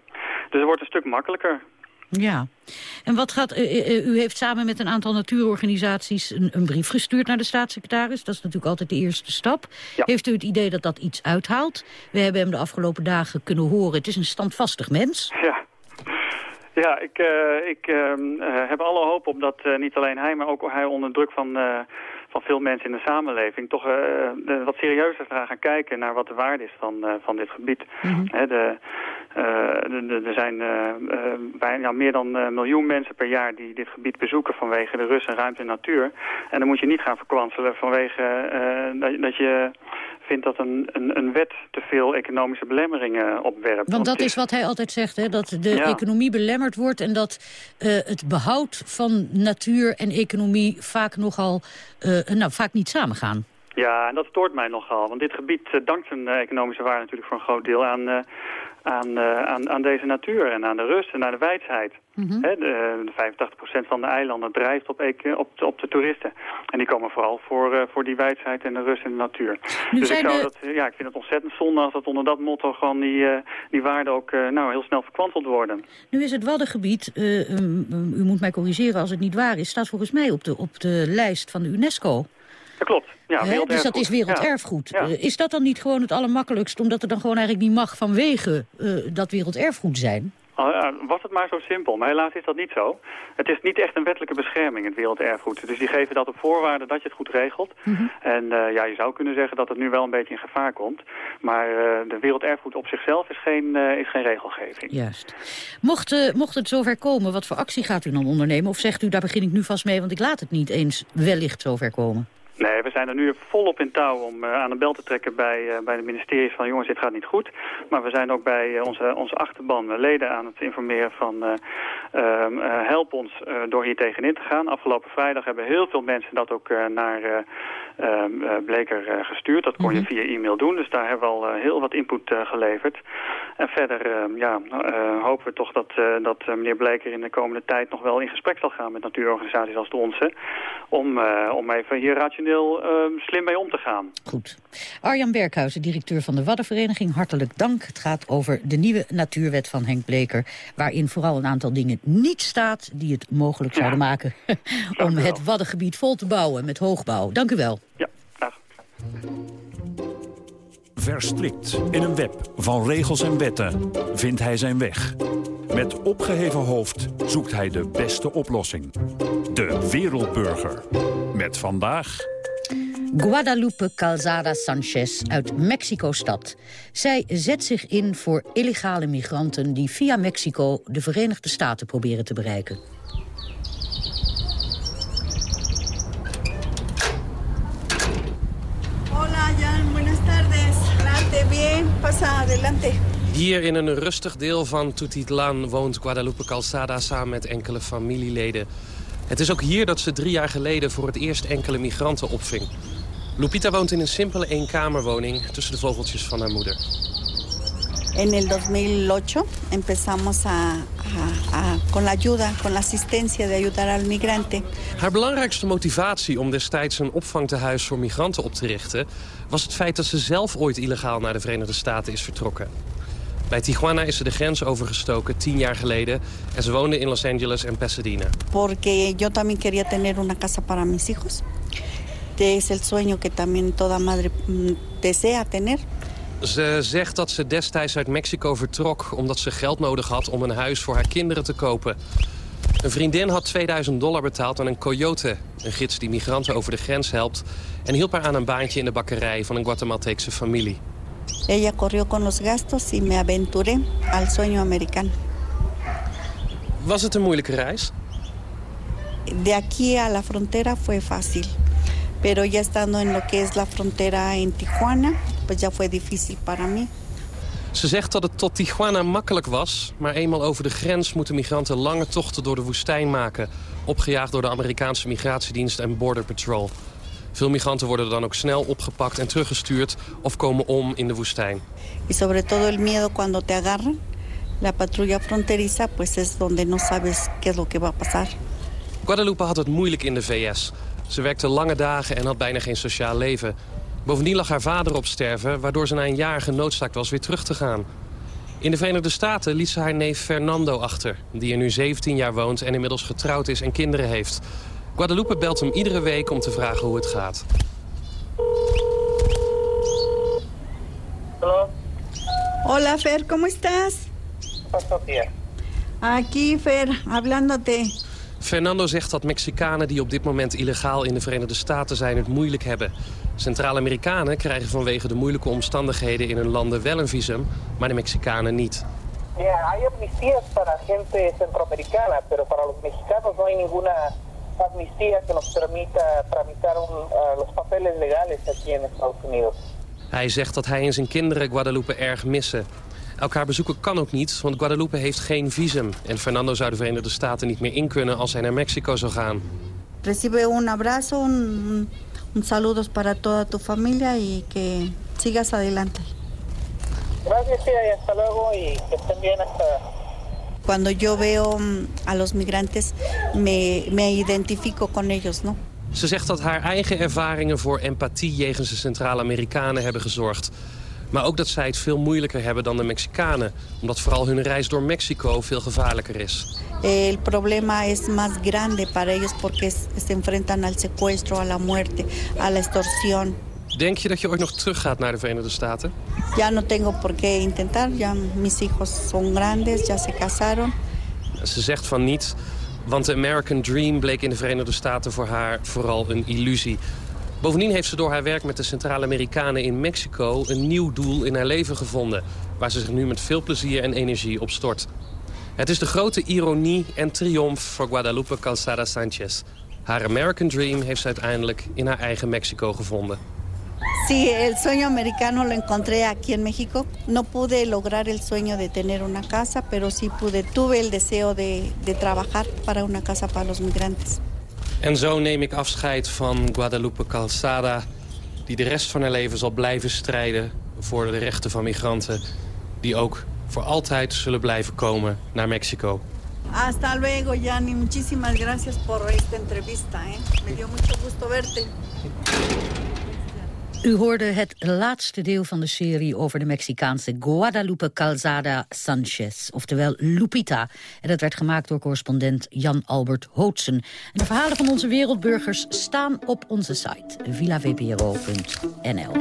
Speaker 22: Dus het wordt een stuk makkelijker.
Speaker 20: Ja. En wat gaat... eh, eh, eh, u heeft samen met een aantal natuurorganisaties een, een brief gestuurd naar de staatssecretaris. Dat is natuurlijk altijd de eerste stap. Heeft u het idee dat dat iets uithaalt? We hebben hem de afgelopen dagen kunnen horen. Het is een standvastig mens.
Speaker 22: Ja. Ja, ik, ik ehm, eh, heb alle hoop op dat eh, niet alleen hij, maar ook hij onder druk van, van veel mensen in de samenleving toch wat serieuzer gaan kijken naar wat de waarde is van, van dit gebied. De- de- er zijn eh, eh, bijna meer dan een miljoen mensen per jaar die dit gebied bezoeken vanwege de rust en ruimte en natuur. En dan moet je niet gaan verkwanselen vanwege eh, dat, dat je vindt dat een, een, een wet te veel economische belemmeringen opwerpt.
Speaker 20: Want dat is wat hij altijd zegt, hè, dat de
Speaker 22: Ja.
Speaker 20: economie belemmerd wordt... en dat eh, het behoud van natuur en economie vaak nogal eh, nou, vaak niet samengaan.
Speaker 22: Ja, en dat stoort mij nogal. Want dit gebied eh, dankt zijn eh, economische waarde natuurlijk voor een groot deel aan, eh, aan, aan, aan deze natuur en aan de rust en aan de wijsheid. Hè, de, de 85% van de eilanden drijft op, op, de- op de toeristen. En die komen vooral voor, voor die wijsheid en de rust in de natuur.
Speaker 20: Nu
Speaker 22: dus ik,
Speaker 20: zijn
Speaker 22: zou
Speaker 20: de-
Speaker 22: dat, ja, ik vind het ontzettend zonde als dat onder dat motto gewoon die, die waarden ook nou, heel snel verkwanteld worden.
Speaker 20: Nu is het Waddengebied, um, um, u moet mij corrigeren als het niet waar is... staat volgens mij op de, op de lijst van de UNESCO.
Speaker 22: Dat klopt. Ja,
Speaker 20: dus dat is werelderfgoed.
Speaker 22: Ja. Ja.
Speaker 20: Eh, is dat dan niet gewoon het allermakkelijkst... omdat het dan gewoon eigenlijk niet mag vanwege eh, dat werelderfgoed zijn?
Speaker 22: Oh, was het maar zo simpel, maar helaas is dat niet zo. Het is niet echt een wettelijke bescherming, het werelderfgoed. Dus die geven dat op voorwaarde dat je het goed regelt. En eh, ja, je zou kunnen zeggen dat het nu wel een beetje in gevaar komt. Maar de werelderfgoed op zichzelf is geen, is geen regelgeving.
Speaker 20: Juist. Mocht, mocht het zover komen, wat voor actie gaat u dan ondernemen? Of zegt u, daar begin ik nu vast mee, want ik laat het niet eens wellicht zover komen?
Speaker 22: Nee, we zijn er nu volop in touw om eh, aan de bel te trekken bij, eh, bij de ministeries van jongens, dit gaat niet goed. Maar we zijn ook bij eh, onze, onze achterban leden aan het informeren van eh, ehm, eh, help ons door hier tegenin te gaan. Afgelopen vrijdag hebben heel veel mensen dat ook naar eh, ehm, eh, Bleker eh, gestuurd. Dat kon je via e-mail doen, dus daar hebben we al eh, heel wat input geleverd. En verder ehm, ja, hopen we toch dat, dat meneer Bleker in de komende tijd nog wel in gesprek zal gaan met natuurorganisaties als de onze. Om, om even hier rationeel ehm, slim mee om te gaan.
Speaker 20: Goed. Arjan Berghuizen, directeur van de Waddenvereniging, hartelijk dank. Het gaat over de nieuwe natuurwet van Henk Bleker... waarin vooral een aantal dingen niet staat die het mogelijk zouden maken... [LAUGHS] om het Waddengebied vol te bouwen met hoogbouw. Dank u wel.
Speaker 23: Verstrikt in een web van regels en wetten vindt hij zijn weg. Met opgeheven hoofd zoekt hij de beste oplossing. De wereldburger. Met vandaag...
Speaker 20: Guadalupe Calzada Sanchez uit Mexico-stad. Zij zet zich in voor illegale migranten die via Mexico de Verenigde Staten proberen te bereiken.
Speaker 24: Hola, Jan. Buenas tardes. Adelante, bien. Pasa adelante.
Speaker 25: Hier in een rustig deel van Tutitlan woont Guadalupe Calzada samen met enkele familieleden. Het is ook hier dat ze drie jaar geleden voor het eerst enkele migranten opving. Lupita woont in een simpele eenkamerwoning tussen de vogeltjes van haar moeder.
Speaker 24: En el 2008 empezamos a, a- a- con la ayuda, con la asistencia de ayudar al migrante.
Speaker 25: Haar belangrijkste motivatie om destijds een opvangtehuis voor migranten op te richten... was het feit dat ze zelf ooit illegaal naar de Verenigde Staten is vertrokken. Bij Tijuana is ze de grens overgestoken tien jaar geleden... en ze woonde in Los Angeles en Pasadena.
Speaker 24: Porque yo también quería tener una casa para mis hijos. Es el sueño que también toda madre mm, desea tener.
Speaker 25: Ze zegt dat ze destijds uit Mexico vertrok... omdat ze geld nodig had om een huis voor haar kinderen te kopen. Een vriendin had 2000 dollar betaald aan een coyote... een gids die migranten over de grens helpt... en hielp haar aan een baantje in de bakkerij van een Guatemalteekse familie.
Speaker 24: Ella corrió con los gastos y me aventuré al sueño americano.
Speaker 25: Was het een moeilijke reis?
Speaker 24: De aquí a la frontera fue fácil, pero ya estando en lo que es la frontera en Tijuana, pues ya fue difícil para mí.
Speaker 25: Ze zegt dat het tot Tijuana makkelijk was... maar eenmaal over de grens moeten migranten lange tochten door de woestijn maken... opgejaagd door de Amerikaanse Migratiedienst en Border Patrol. Veel migranten worden dan ook snel opgepakt en teruggestuurd... of komen om in de woestijn.
Speaker 24: Y sobre todo el miedo cuando te agarran. La patrulla fronteriza pues es donde no sabes qué es lo que va a pasar.
Speaker 25: Guadalupe had het moeilijk in de VS. Ze werkte lange dagen en had bijna geen sociaal leven. Bovendien lag haar vader op sterven... waardoor ze na een jaar genoodzaakt was weer terug te gaan. In de Verenigde Staten liet ze haar neef Fernando achter... die er nu 17 jaar woont en inmiddels getrouwd is en kinderen heeft. Guadalupe belt hem iedere week om te vragen hoe het gaat.
Speaker 24: Hola Fer, ¿cómo estás? Aquí Fer, hablándote.
Speaker 25: Fernando zegt dat Mexicanen die op dit moment illegaal in de Verenigde Staten zijn het moeilijk hebben. Centraal-Amerikanen krijgen vanwege de moeilijke omstandigheden in hun landen wel een visum, maar de Mexicanen niet.
Speaker 26: Mira, hay amnistías para gente centroamericana, pero para los mexicanos no hay ninguna amnistía que nos permita tramitar uh, los papeles legales aquí en Estados Unidos.
Speaker 25: Hij zegt dat hij en zijn kinderen Guadalupe erg missen. Elkaar bezoeken kan ook niet, want Guadalupe heeft geen visum. En Fernando zou de Verenigde Staten niet meer in kunnen als hij naar Mexico zou gaan.
Speaker 24: Recibe un abrazo, un, un saludos para toda tu familia y que sigas adelante.
Speaker 26: Gracias, tía, y hasta luego y que estén bien hasta...
Speaker 24: Cuando yo veo mm, a los migrantes, me, me identifico con ellos, ¿no?
Speaker 25: Ze zegt dat haar eigen ervaringen voor empathie jegens de Centraal-Amerikanen hebben gezorgd. Maar ook dat zij het veel moeilijker hebben dan de Mexicanen. Omdat vooral hun reis door Mexico veel gevaarlijker is.
Speaker 24: El problema es más grande para ellos porque se enfrentan al secuestro, a la muerte, a la extorsión.
Speaker 25: Denk je dat je ooit nog teruggaat naar de Verenigde Staten?
Speaker 24: Ya no tengo por qué intentar, ya mis hijos son grandes, ya se casaron.
Speaker 25: Ze zegt van niet, want de American Dream bleek in de Verenigde Staten voor haar vooral een illusie. Bovendien heeft ze door haar werk met de Centraal-Amerikanen in Mexico... een nieuw doel in haar leven gevonden... waar ze zich nu met veel plezier en energie op stort. Het is de grote ironie en triomf voor Guadalupe Calzada Sanchez. Haar American Dream heeft ze uiteindelijk in haar eigen Mexico gevonden.
Speaker 24: Sí, el sueño americano lo encontré aquí en México. No pude lograr el sueño de tener una casa, pero sí pude, tuve el deseo de, de trabajar para una casa para los migrantes.
Speaker 25: En zo neem ik afscheid van Guadalupe Calzada... die de rest van haar leven zal blijven strijden voor de rechten van migranten... die ook voor altijd zullen blijven komen naar Mexico.
Speaker 24: Hasta luego, Yanni. Muchísimas gracias por esta entrevista. ¿eh? Me dio mucho gusto verte.
Speaker 20: U hoorde het laatste deel van de serie over de Mexicaanse Guadalupe Calzada Sanchez, oftewel Lupita. En dat werd gemaakt door correspondent Jan-Albert Hootsen. En de verhalen van onze wereldburgers staan op onze site villavpro.nl.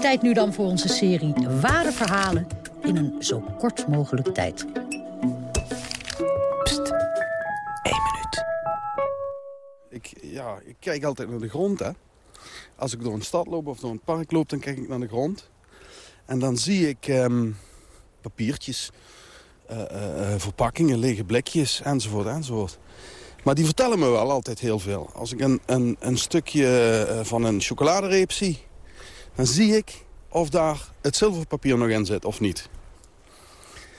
Speaker 20: Tijd nu dan voor onze serie Ware Verhalen in een zo kort mogelijke tijd.
Speaker 27: Pst, één minuut. Ik, ja, ik kijk altijd naar de grond, hè. Als ik door een stad loop of door een park loop, dan kijk ik naar de grond. En dan zie ik ehm, papiertjes, uh, uh, verpakkingen, lege blikjes, enzovoort, enzovoort. Maar die vertellen me wel altijd heel veel. Als ik een, een, een stukje van een chocoladereep zie... dan zie ik of daar het zilverpapier nog in zit of niet.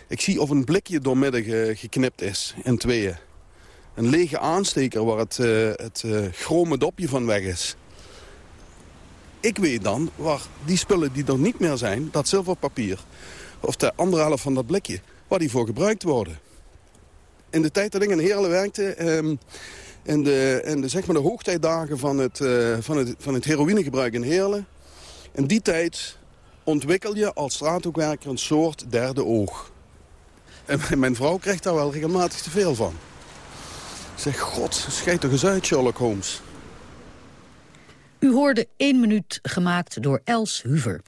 Speaker 27: Ik zie of een blikje doormidden ge, geknipt is in tweeën. Een lege aansteker waar het, uh, het chrome dopje van weg is ik weet dan waar die spullen die er niet meer zijn, dat zilverpapier... of de andere helft van dat blikje, waar die voor gebruikt worden. In de tijd dat ik in Heerlen werkte... Um, in de, in de, zeg maar de hoogtijdagen van het, uh, van, het, van het heroïnegebruik in Heerlen... in die tijd ontwikkel je als straathoekwerker een soort derde oog. En mijn vrouw krijgt daar wel regelmatig te veel van. Zeg, god, schijt toch eens uit, Sherlock Holmes.
Speaker 20: U hoorde 1 minuut gemaakt door Els Huver.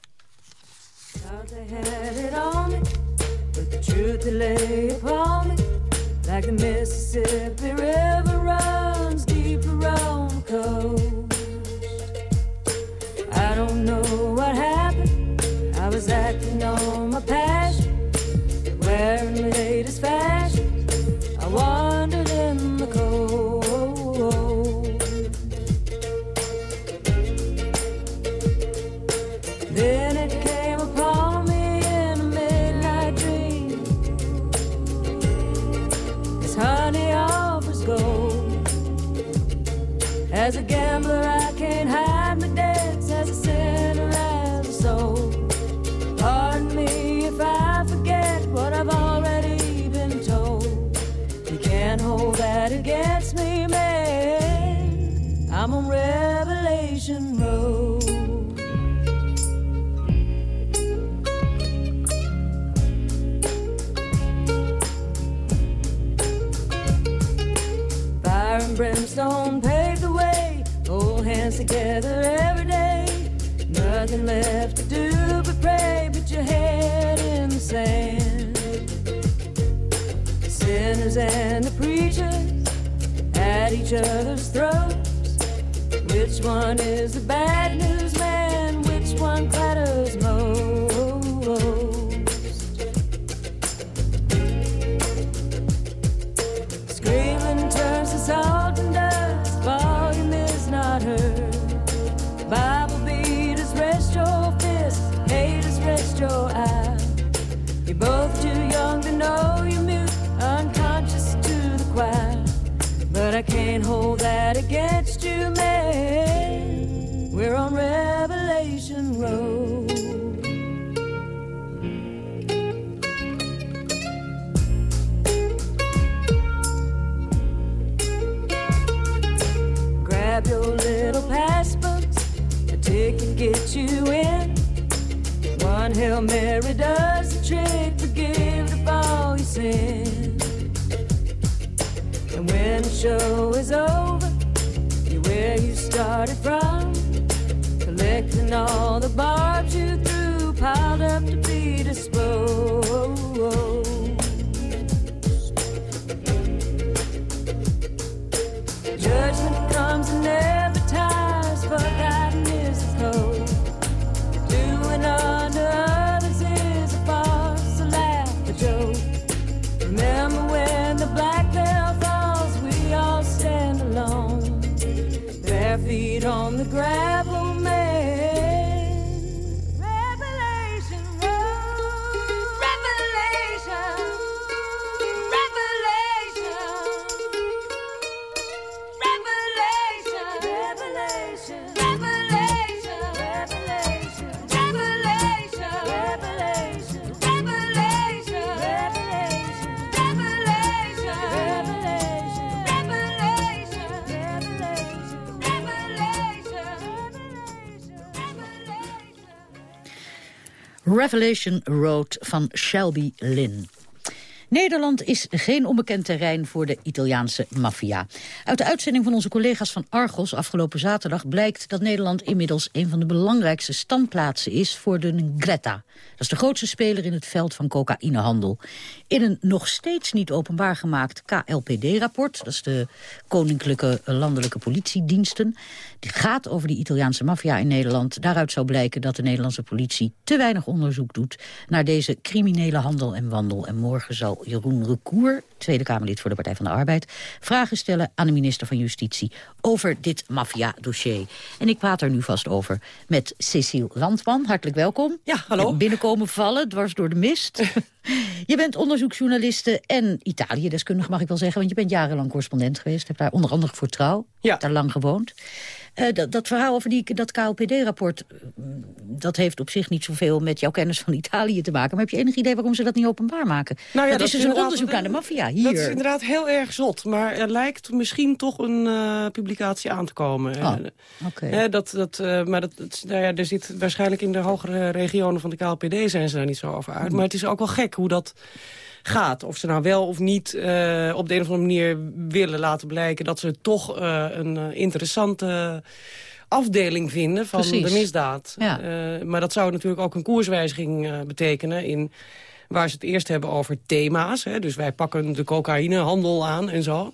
Speaker 20: I don't know what happened. I was acting on my passion, wearing the latest fashion. I
Speaker 28: As a gambler, I together every day. Nothing left to do but pray. Put your head in the sand. The sinners and the preachers at each other's throats. Which one is the bad news Revelation Road
Speaker 20: van Shelby Lynn. Nederland is geen onbekend terrein voor de Italiaanse maffia. Uit de uitzending van onze collega's van Argos afgelopen zaterdag blijkt dat Nederland inmiddels een van de belangrijkste standplaatsen is voor de Greta. Dat is de grootste speler in het veld van cocaïnehandel. In een nog steeds niet openbaar gemaakt KLPD-rapport, dat is de Koninklijke Landelijke Politiediensten, die gaat over de Italiaanse maffia in Nederland. Daaruit zou blijken dat de Nederlandse politie te weinig onderzoek doet naar deze criminele handel en wandel. En morgen zal Jeroen Recour, Tweede Kamerlid voor de Partij van de Arbeid, vragen stellen aan de minister van Justitie over dit maffia-dossier. En ik praat er nu vast over met Cecile Landman. Hartelijk welkom.
Speaker 29: Ja, hallo.
Speaker 20: Binnenkomen vallen, dwars door de mist. [LAUGHS] je bent onderzoeksjournaliste en Italië-deskundige, mag ik wel zeggen. Want je bent jarenlang correspondent geweest. Hebt daar onder andere voor Trouw. Ja. daar lang gewoond. Uh, dat, dat, verhaal over die, dat KLPD-rapport... dat heeft op zich niet zoveel met jouw kennis van Italië te maken. Maar heb je enig idee waarom ze dat niet openbaar maken?
Speaker 29: Nou ja,
Speaker 20: dat,
Speaker 29: dat
Speaker 20: is dus een onderzoek naar de maffia hier.
Speaker 29: Dat is inderdaad heel erg zot. Maar er lijkt misschien toch een uh, publicatie aan te komen.
Speaker 20: Oh, okay.
Speaker 29: dat, dat, maar dat, nou ja, er zit waarschijnlijk in de hogere regionen van de KLPD... zijn ze daar niet zo over uit. Maar het is ook wel gek hoe dat gaat. Of ze nou wel of niet uh, op de een of andere manier willen laten blijken... dat ze toch uh, een uh, interessante afdeling vinden van
Speaker 20: Precies.
Speaker 29: de misdaad.
Speaker 20: Ja.
Speaker 29: maar dat zou natuurlijk ook een koerswijziging betekenen... in waar ze het eerst hebben over thema's. Hè, dus wij pakken de cocaïnehandel aan en zo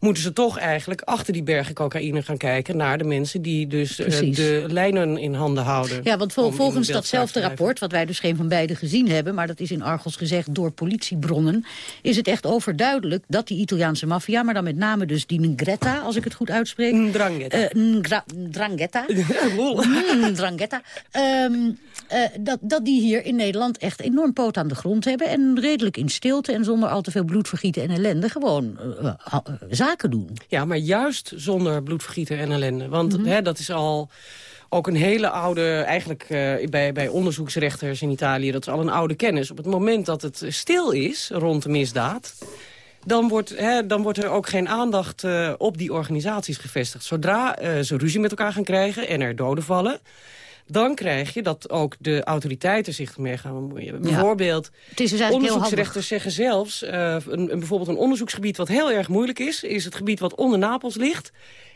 Speaker 29: moeten ze toch eigenlijk achter die bergen cocaïne gaan kijken... naar de mensen die dus uh, de lijnen in handen houden.
Speaker 20: Ja, want vol, volgens datzelfde rapport, wat wij dus geen van beiden gezien hebben... maar dat is in Argos gezegd door politiebronnen... is het echt overduidelijk dat die Italiaanse maffia... maar dan met name dus die Ngretta, als ik het goed uitspreek...
Speaker 29: Ndrangheta.
Speaker 20: Uh, Ngra Drangheta. [LAUGHS] mm, Drangheta. Um, uh, dat, dat die hier in Nederland echt enorm poot aan de grond hebben... en redelijk in stilte en zonder al te veel bloedvergieten en ellende... gewoon zaken zaken doen.
Speaker 29: Ja, maar juist zonder bloedvergieten en ellende. Want hè, dat is al ook een hele oude, eigenlijk eh, bij, bij onderzoeksrechters in Italië... dat is al een oude kennis. Op het moment dat het stil is rond de misdaad... Dan wordt, hè, dan wordt er ook geen aandacht eh, op die organisaties gevestigd. Zodra eh, ze ruzie met elkaar gaan krijgen en er doden vallen dan krijg je dat ook de autoriteiten zich ermee gaan bemoeien. Bijvoorbeeld,
Speaker 20: Het is dus
Speaker 29: onderzoeksrechters zeggen zelfs... eh, een, een- bijvoorbeeld een onderzoeksgebied wat heel erg moeilijk is... is het gebied wat onder Napels ligt...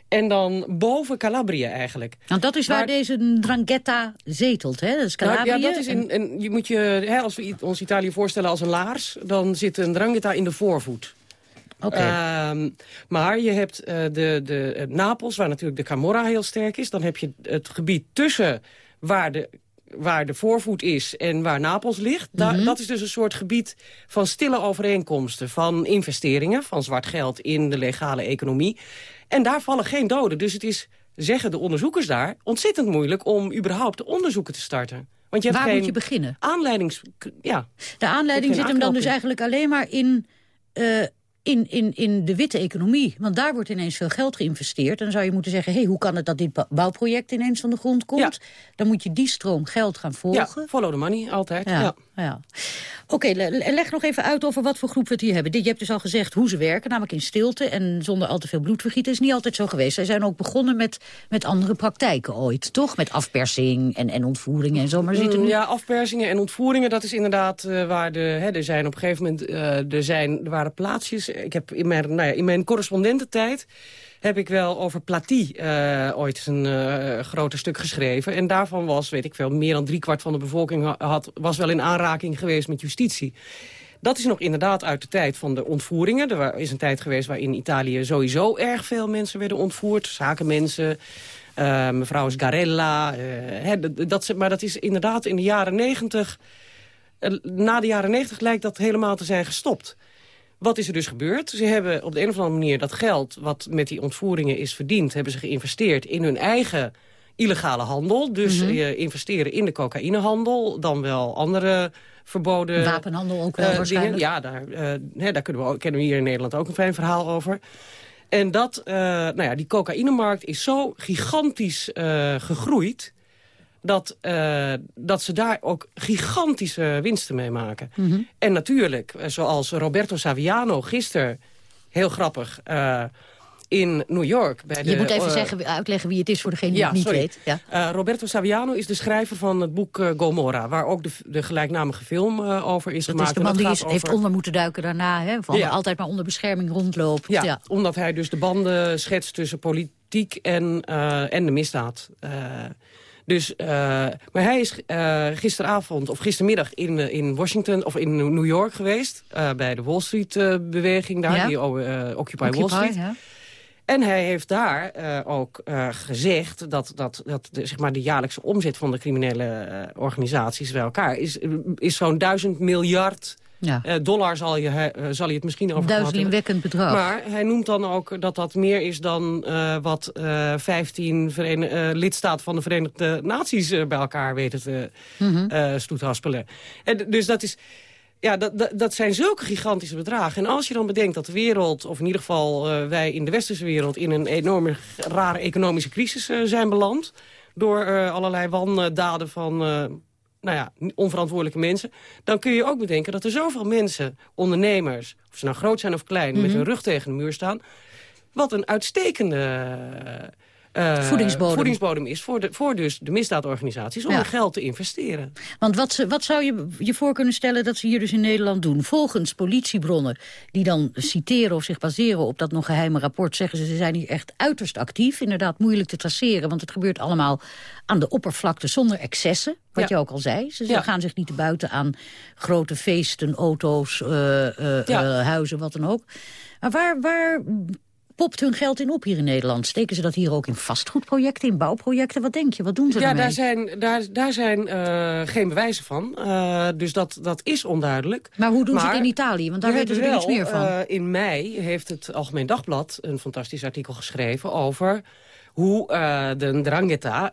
Speaker 29: en dan boven Calabria eigenlijk.
Speaker 20: Want dat is waar deze Drangheta zetelt, hè? Dat is
Speaker 29: Nou,
Speaker 20: Calabria.
Speaker 29: ja, dat is in, en je moet je, hè, als we ons Italië voorstellen als een laars... dan zit een drangheta in de voorvoet.
Speaker 20: Oké.
Speaker 29: Ehm, maar je hebt eh, de, de, eh, Napels, waar natuurlijk de Camorra heel sterk is. Dan heb je het gebied tussen waar de, waar de voorvoet is en waar Napels ligt. Daar,
Speaker 20: Mhm.
Speaker 29: Dat is dus een soort gebied van stille overeenkomsten. Van investeringen, van zwart geld in de legale economie. En daar vallen geen doden. Dus het is, zeggen de onderzoekers daar, ontzettend moeilijk... om überhaupt onderzoeken te starten. Want je hebt
Speaker 20: Waar moet je beginnen?
Speaker 29: Aanleidings... Ja.
Speaker 20: De aanleiding zit hem dan dus eigenlijk alleen maar in, eh, in, in, in de witte economie. Want daar wordt ineens veel geld geïnvesteerd. En dan zou je moeten zeggen, hey, hoe kan het dat dit bouwproject ineens van de grond komt? Dan moet je die stroom geld gaan volgen.
Speaker 29: Ja, follow the money, altijd.
Speaker 20: Ja,
Speaker 29: Ja.
Speaker 20: ja. Oké, le- leg nog even uit over wat voor groep we het hier hebben. Dit, je hebt dus al gezegd hoe ze werken, namelijk in stilte en zonder al te veel bloedvergieten. is niet altijd zo geweest. Zij zijn ook begonnen met, met andere praktijken ooit, toch? Met afpersing en, en ontvoeringen en zo. Maar zitten
Speaker 29: Mm,
Speaker 20: nu...
Speaker 29: Ja, afpersingen en ontvoeringen, dat is inderdaad eh, waar de... Hè, er zijn op een gegeven moment, eh, er, zijn, er waren plaatsjes... Ik heb in mijn, nou ja, in mijn correspondententijd heb ik wel over Platie eh, ooit een eh groter stuk geschreven. En daarvan was, weet ik veel, meer dan driekwart van de bevolking ha- had, was wel in aanraking geweest met justitie. Dat is nog inderdaad uit de tijd van de ontvoeringen. Er is een tijd geweest waarin Italië sowieso erg veel mensen werden ontvoerd. Zakenmensen, eh, mevrouw Sgarella. dat, maar dat is inderdaad in de jaren negentig... na de jaren negentig lijkt dat helemaal te zijn gestopt. Wat is er dus gebeurd? Ze hebben op de een of andere manier dat geld... wat met die ontvoeringen is verdiend... hebben ze geïnvesteerd in hun eigen illegale handel. Dus eh, investeren in de cocaïnehandel. Dan wel andere verboden...
Speaker 20: Wapenhandel ook wel
Speaker 29: eh,
Speaker 20: waarschijnlijk.
Speaker 29: dingen. Ja, daar, eh, hè, daar kunnen we, ook- kennen we hier in Nederland ook een fijn verhaal over. En dat, nou ja, die cocaïnemarkt is zo gigantisch gegroeid... Dat, eh, dat ze daar ook gigantische winsten mee maken.
Speaker 20: Mhm.
Speaker 29: En natuurlijk, eh, zoals Roberto Saviano gisteren, heel grappig... eh, in New York. Bij
Speaker 20: Je
Speaker 29: de,
Speaker 20: moet even zeggen, uitleggen wie het is voor degene die
Speaker 29: ja,
Speaker 20: het niet
Speaker 29: sorry.
Speaker 20: weet. Ja.
Speaker 29: Roberto Saviano is de schrijver van het boek Gomorra... waar ook de, de gelijknamige film over is
Speaker 20: Dat
Speaker 29: gemaakt.
Speaker 20: is de man die heeft onder moeten duiken daarna. Hè, van
Speaker 29: Ja.
Speaker 20: altijd maar onder bescherming rondloopt.
Speaker 29: Ja, omdat hij dus de banden schetst tussen politiek en, en de misdaad. Dus, eh, maar hij is eh, gisteravond of gistermiddag in, eh, in Washington of in New York geweest. bij de Wall Street eh, beweging daar,
Speaker 20: Ja.
Speaker 29: die oh, eh, Occupy, Wall
Speaker 20: Occupy,
Speaker 29: Street.
Speaker 20: ja.
Speaker 29: En hij heeft daar ook gezegd dat, dat, dat de, zeg maar de jaarlijkse omzet van de criminele organisaties bij elkaar is, is zo'n duizend miljard
Speaker 20: Ja.
Speaker 29: eh, dollar zal je, eh, zal je het misschien over.
Speaker 20: Duizelingwekkend bedrag.
Speaker 29: Maar hij noemt dan ook dat dat meer is dan eh, wat eh 15 verene- eh, lidstaten van de Verenigde Naties bij elkaar weten te eh, stoethaspelen. En dus dat is... Ja, dat, dat, dat zijn zulke gigantische bedragen. En als je dan bedenkt dat de wereld, of in ieder geval wij in de westerse wereld... in een enorme rare economische crisis zijn beland... door eh, allerlei wandaden van nou ja, onverantwoordelijke mensen... dan kun je ook bedenken dat er zoveel mensen, ondernemers... of ze nou groot zijn of klein, met
Speaker 20: Mhm.
Speaker 29: hun rug tegen de muur staan... wat een uitstekende... eh,
Speaker 20: Voedingsbodem.
Speaker 29: voedingsbodem is voor, de, voor dus de misdaadorganisaties om
Speaker 20: Ja.
Speaker 29: er geld te investeren.
Speaker 20: Want wat, ze, wat zou je je voor kunnen stellen dat ze hier dus in Nederland doen? Volgens politiebronnen die dan citeren of zich baseren op dat nog geheime rapport... zeggen ze, ze zijn hier echt uiterst actief. Inderdaad moeilijk te traceren, want het gebeurt allemaal aan de oppervlakte zonder excessen. Wat
Speaker 29: Ja.
Speaker 20: je ook al zei. Ze,
Speaker 29: Ja.
Speaker 20: gaan zich niet te buiten aan grote feesten, auto's, eh, eh, huizen, wat dan ook. Maar waar, waar popt hun geld in op hier in Nederland? Steken ze dat hier ook in vastgoedprojecten, in bouwprojecten? Wat denk je? Wat doen ze
Speaker 29: Ja, daar zijn, daar, daar zijn eh, geen bewijzen van. Eh, dus dat, dat is onduidelijk.
Speaker 20: Maar hoe doen ze het in Italië? Want daar
Speaker 29: we
Speaker 20: weten ze er iets meer van.
Speaker 29: eh, in mei heeft het Algemeen Dagblad een fantastisch artikel geschreven over hoe de Drangheta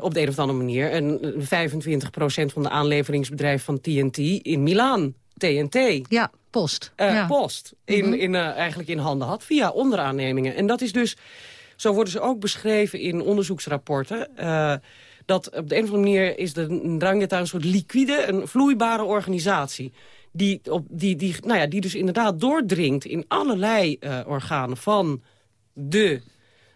Speaker 29: op de een of andere manier... een 25% van de aanleveringsbedrijf van TNT in Milaan TNT.
Speaker 20: Ja, post.
Speaker 29: eh,
Speaker 20: ja.
Speaker 29: post in,
Speaker 20: Mhm.
Speaker 29: in, eh, eigenlijk in handen had via onderaannemingen. En dat is dus, zo worden ze ook beschreven in onderzoeksrapporten... eh, dat op de een of andere manier is de Ndrangheta een soort liquide, een vloeibare organisatie. Die, op, die, die, nou ja, die dus inderdaad doordringt in allerlei organen van de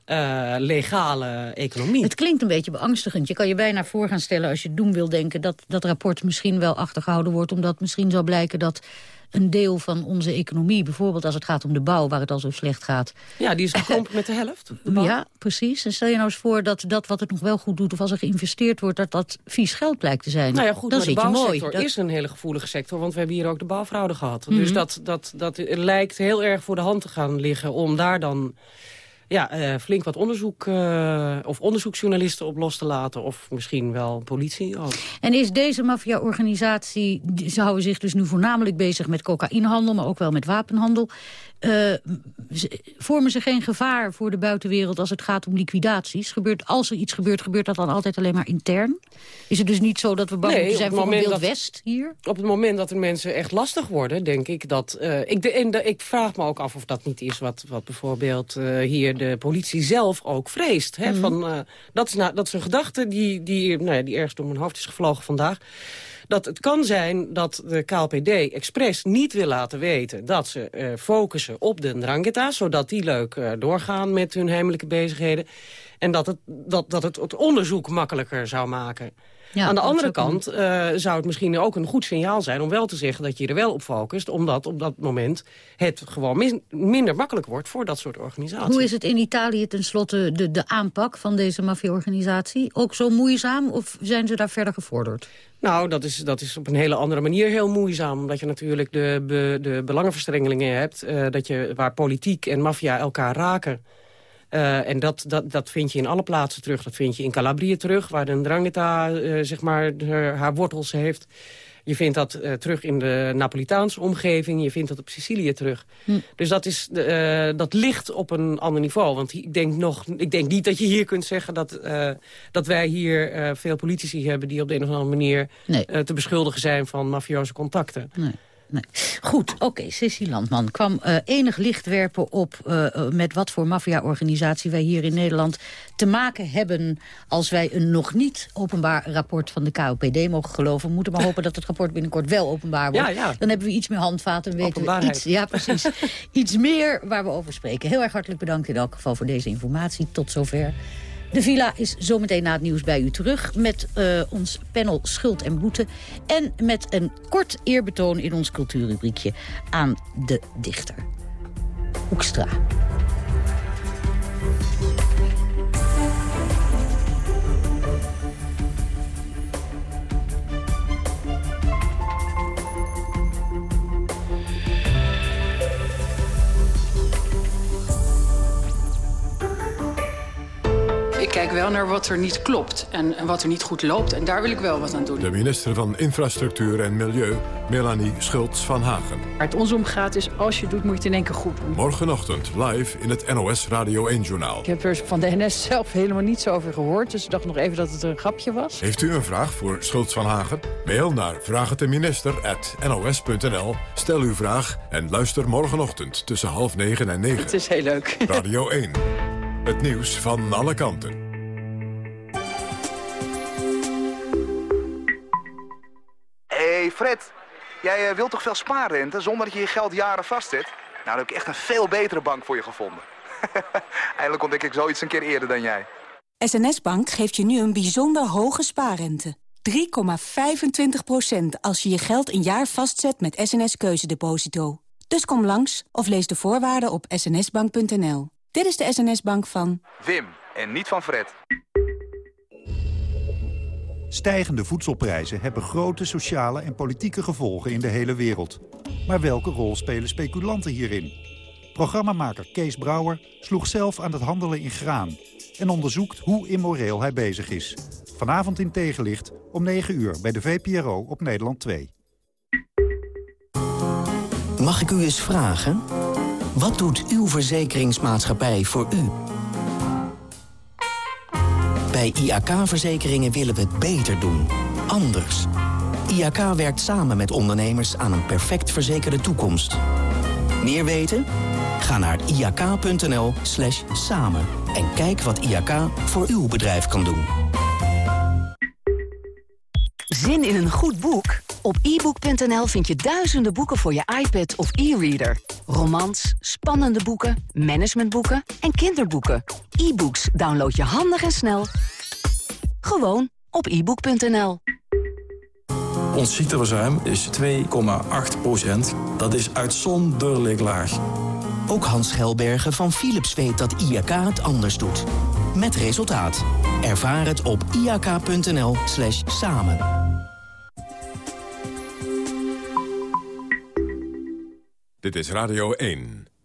Speaker 29: eh, legale economie.
Speaker 20: Het klinkt een beetje beangstigend. Je kan je bijna voor gaan stellen als je doem wil denken... dat dat rapport misschien wel achtergehouden wordt... omdat misschien zou blijken dat een deel van onze economie... bijvoorbeeld als het gaat om de bouw, waar het al zo slecht gaat...
Speaker 29: Ja, die is gekrompen met de helft. de.
Speaker 20: Ja, precies. En stel je nou eens voor dat dat wat het nog wel goed doet... of als er geïnvesteerd wordt, dat dat vies geld blijkt te zijn.
Speaker 29: Nou ja, goed,
Speaker 20: dat
Speaker 29: maar de
Speaker 20: mooi.
Speaker 29: bouwsector is een hele gevoelige sector... want we hebben hier ook de bouwfraude gehad.
Speaker 20: Mhm.
Speaker 29: Dus dat, dat, dat lijkt heel erg voor de hand te gaan liggen... om daar dan ja, eh, flink wat onderzoek... eh, of onderzoeksjournalisten op los te laten... of misschien wel politie ook.
Speaker 20: En is deze maffia-organisatie, ze houden zich dus nu voornamelijk bezig met cocaïnehandel, maar ook wel met wapenhandel. Eh, vormen ze geen gevaar voor de buitenwereld als het gaat om liquidaties? Gebeurt, als er iets gebeurt, gebeurt dat dan altijd alleen maar intern? Is het dus niet zo dat we bang
Speaker 29: Nee,
Speaker 20: zijn voor een
Speaker 29: moment
Speaker 20: Wild
Speaker 29: dat-
Speaker 20: West hier?
Speaker 29: Op het moment dat de mensen echt lastig worden, denk ik dat... eh, ik, de, en de- ik vraag me ook af of dat niet is wat, wat bijvoorbeeld eh, hier de politie zelf ook vreest. Hè?
Speaker 20: Mhm.
Speaker 29: Van, dat, is nou, dat is een gedachte die, die, nou ja, die ergens door mijn hoofd is gevlogen vandaag. Dat het kan zijn dat de KLPD expres niet wil laten weten... dat ze eh, focussen op de Ndrangheta, zodat die leuk eh, doorgaan met hun heimelijke bezigheden. En dat het, dat, dat het het onderzoek makkelijker zou maken.
Speaker 20: Ja,
Speaker 29: Aan de andere kant eh, zou het misschien ook een goed signaal zijn... om wel te zeggen dat je er wel op focust... omdat op dat moment het gewoon min- minder makkelijk wordt... voor dat soort organisaties.
Speaker 20: Hoe is het in Italië tenslotte de, de aanpak van deze maffia-organisatie? Ook zo moeizaam of zijn ze daar verder gevorderd?
Speaker 29: Nou, dat is, dat is op een hele andere manier heel moeizaam. Omdat je natuurlijk de, be- de belangenverstrengelingen hebt... eh, dat je, waar politiek en maffia elkaar raken. Eh, en dat, dat, dat vind je in alle plaatsen terug. Dat vind je in Calabrië terug, waar de Ndrangheta eh, zeg maar, haar wortels heeft. Je vindt dat eh, terug in de Napolitaanse omgeving. Je vindt dat op Sicilië terug.
Speaker 20: Hm.
Speaker 29: Dus dat, is, dat ligt op een ander niveau. Want ik denk, nog, ik denk niet dat je hier kunt zeggen... dat, dat wij hier veel politici hebben... die op de een of andere manier te beschuldigen zijn van mafioze contacten.
Speaker 20: Nee. Nee. Goed, oké, Sissy Landman kwam eh, enig licht werpen op eh, eh, met wat voor maffia-organisatie wij hier in Nederland te maken hebben als wij een nog niet openbaar rapport van de KOPD mogen geloven. We moeten maar hopen dat het rapport binnenkort wel openbaar wordt.
Speaker 29: Ja, ja.
Speaker 20: Dan hebben we iets meer handvaten en weten we iets, ja, precies, [LAUGHS] iets meer waar we over spreken. Heel erg hartelijk bedankt in elk geval voor deze informatie. Tot zover. De villa is zometeen na het nieuws bij u terug... met eh, ons panel Schuld en Boete... en met een kort eerbetoon in ons cultuurrubriekje aan de dichter. Hoekstra.
Speaker 30: Kijk wel naar wat er niet klopt en, en wat er niet goed loopt. En daar wil ik wel wat aan doen.
Speaker 1: De minister van Infrastructuur en Milieu, Melanie Schultz van Hagen.
Speaker 31: Waar het ons om gaat is, als je het doet, moet je het in één keer goed doen.
Speaker 1: Morgenochtend live in het NOS Radio 1-journaal.
Speaker 31: Ik heb er van de NS zelf helemaal niets over gehoord. Dus ik dacht nog even dat het een grapje was.
Speaker 1: Heeft u een vraag voor Schultz van Hagen? Mail naar vraagteminister.nos.nl. Stel uw vraag en luister morgenochtend tussen half negen en negen. [LAUGHS]
Speaker 31: Het is heel leuk.
Speaker 1: Radio 1. Het nieuws van alle kanten.
Speaker 32: Hey Fred, jij eh, wilt toch veel spaarrente zonder dat je je geld jaren vastzet? Nou, dan heb ik echt een veel betere bank voor je gevonden. [LAUGHS] Eindelijk ontdek ik zoiets een keer eerder dan jij.
Speaker 33: SNS Bank geeft je nu een bijzonder hoge spaarrente. 3,25% als je je geld een jaar vastzet met SNS Keuzedeposito. Dus kom langs of lees de voorwaarden op snsbank.nl. Dit is de SNS Bank van...
Speaker 32: Wim, en niet van Fred.
Speaker 34: Stijgende voedselprijzen hebben grote sociale en politieke gevolgen in de hele wereld. Maar welke rol spelen speculanten hierin? Programmamaker Kees Brouwer sloeg zelf aan het handelen in graan... en onderzoekt hoe immoreel hij bezig is. Vanavond in Tegenlicht om 9 uur bij de VPRO op Nederland 2.
Speaker 35: Mag ik u eens vragen? Wat doet uw verzekeringsmaatschappij voor u? Bij IAK-verzekeringen willen we het beter doen. Anders. IAK werkt samen met ondernemers aan een perfect verzekerde toekomst. Meer weten? Ga naar iak.nl slash samen en kijk wat IAK voor uw bedrijf kan doen.
Speaker 33: Zin in een goed boek? Op ebook.nl vind je duizenden boeken voor je iPad of e-reader. Romans, spannende boeken, managementboeken en kinderboeken. E-books download je handig en snel. Gewoon op ebook.nl.
Speaker 36: Ons ziekteverzuim is 2,8 procent. Dat is uitzonderlijk laag.
Speaker 35: Ook Hans Gelbergen van Philips weet dat IAK het anders doet. Met resultaat. Ervaar het op iak.nl slash samen.
Speaker 1: Dit is Radio 1.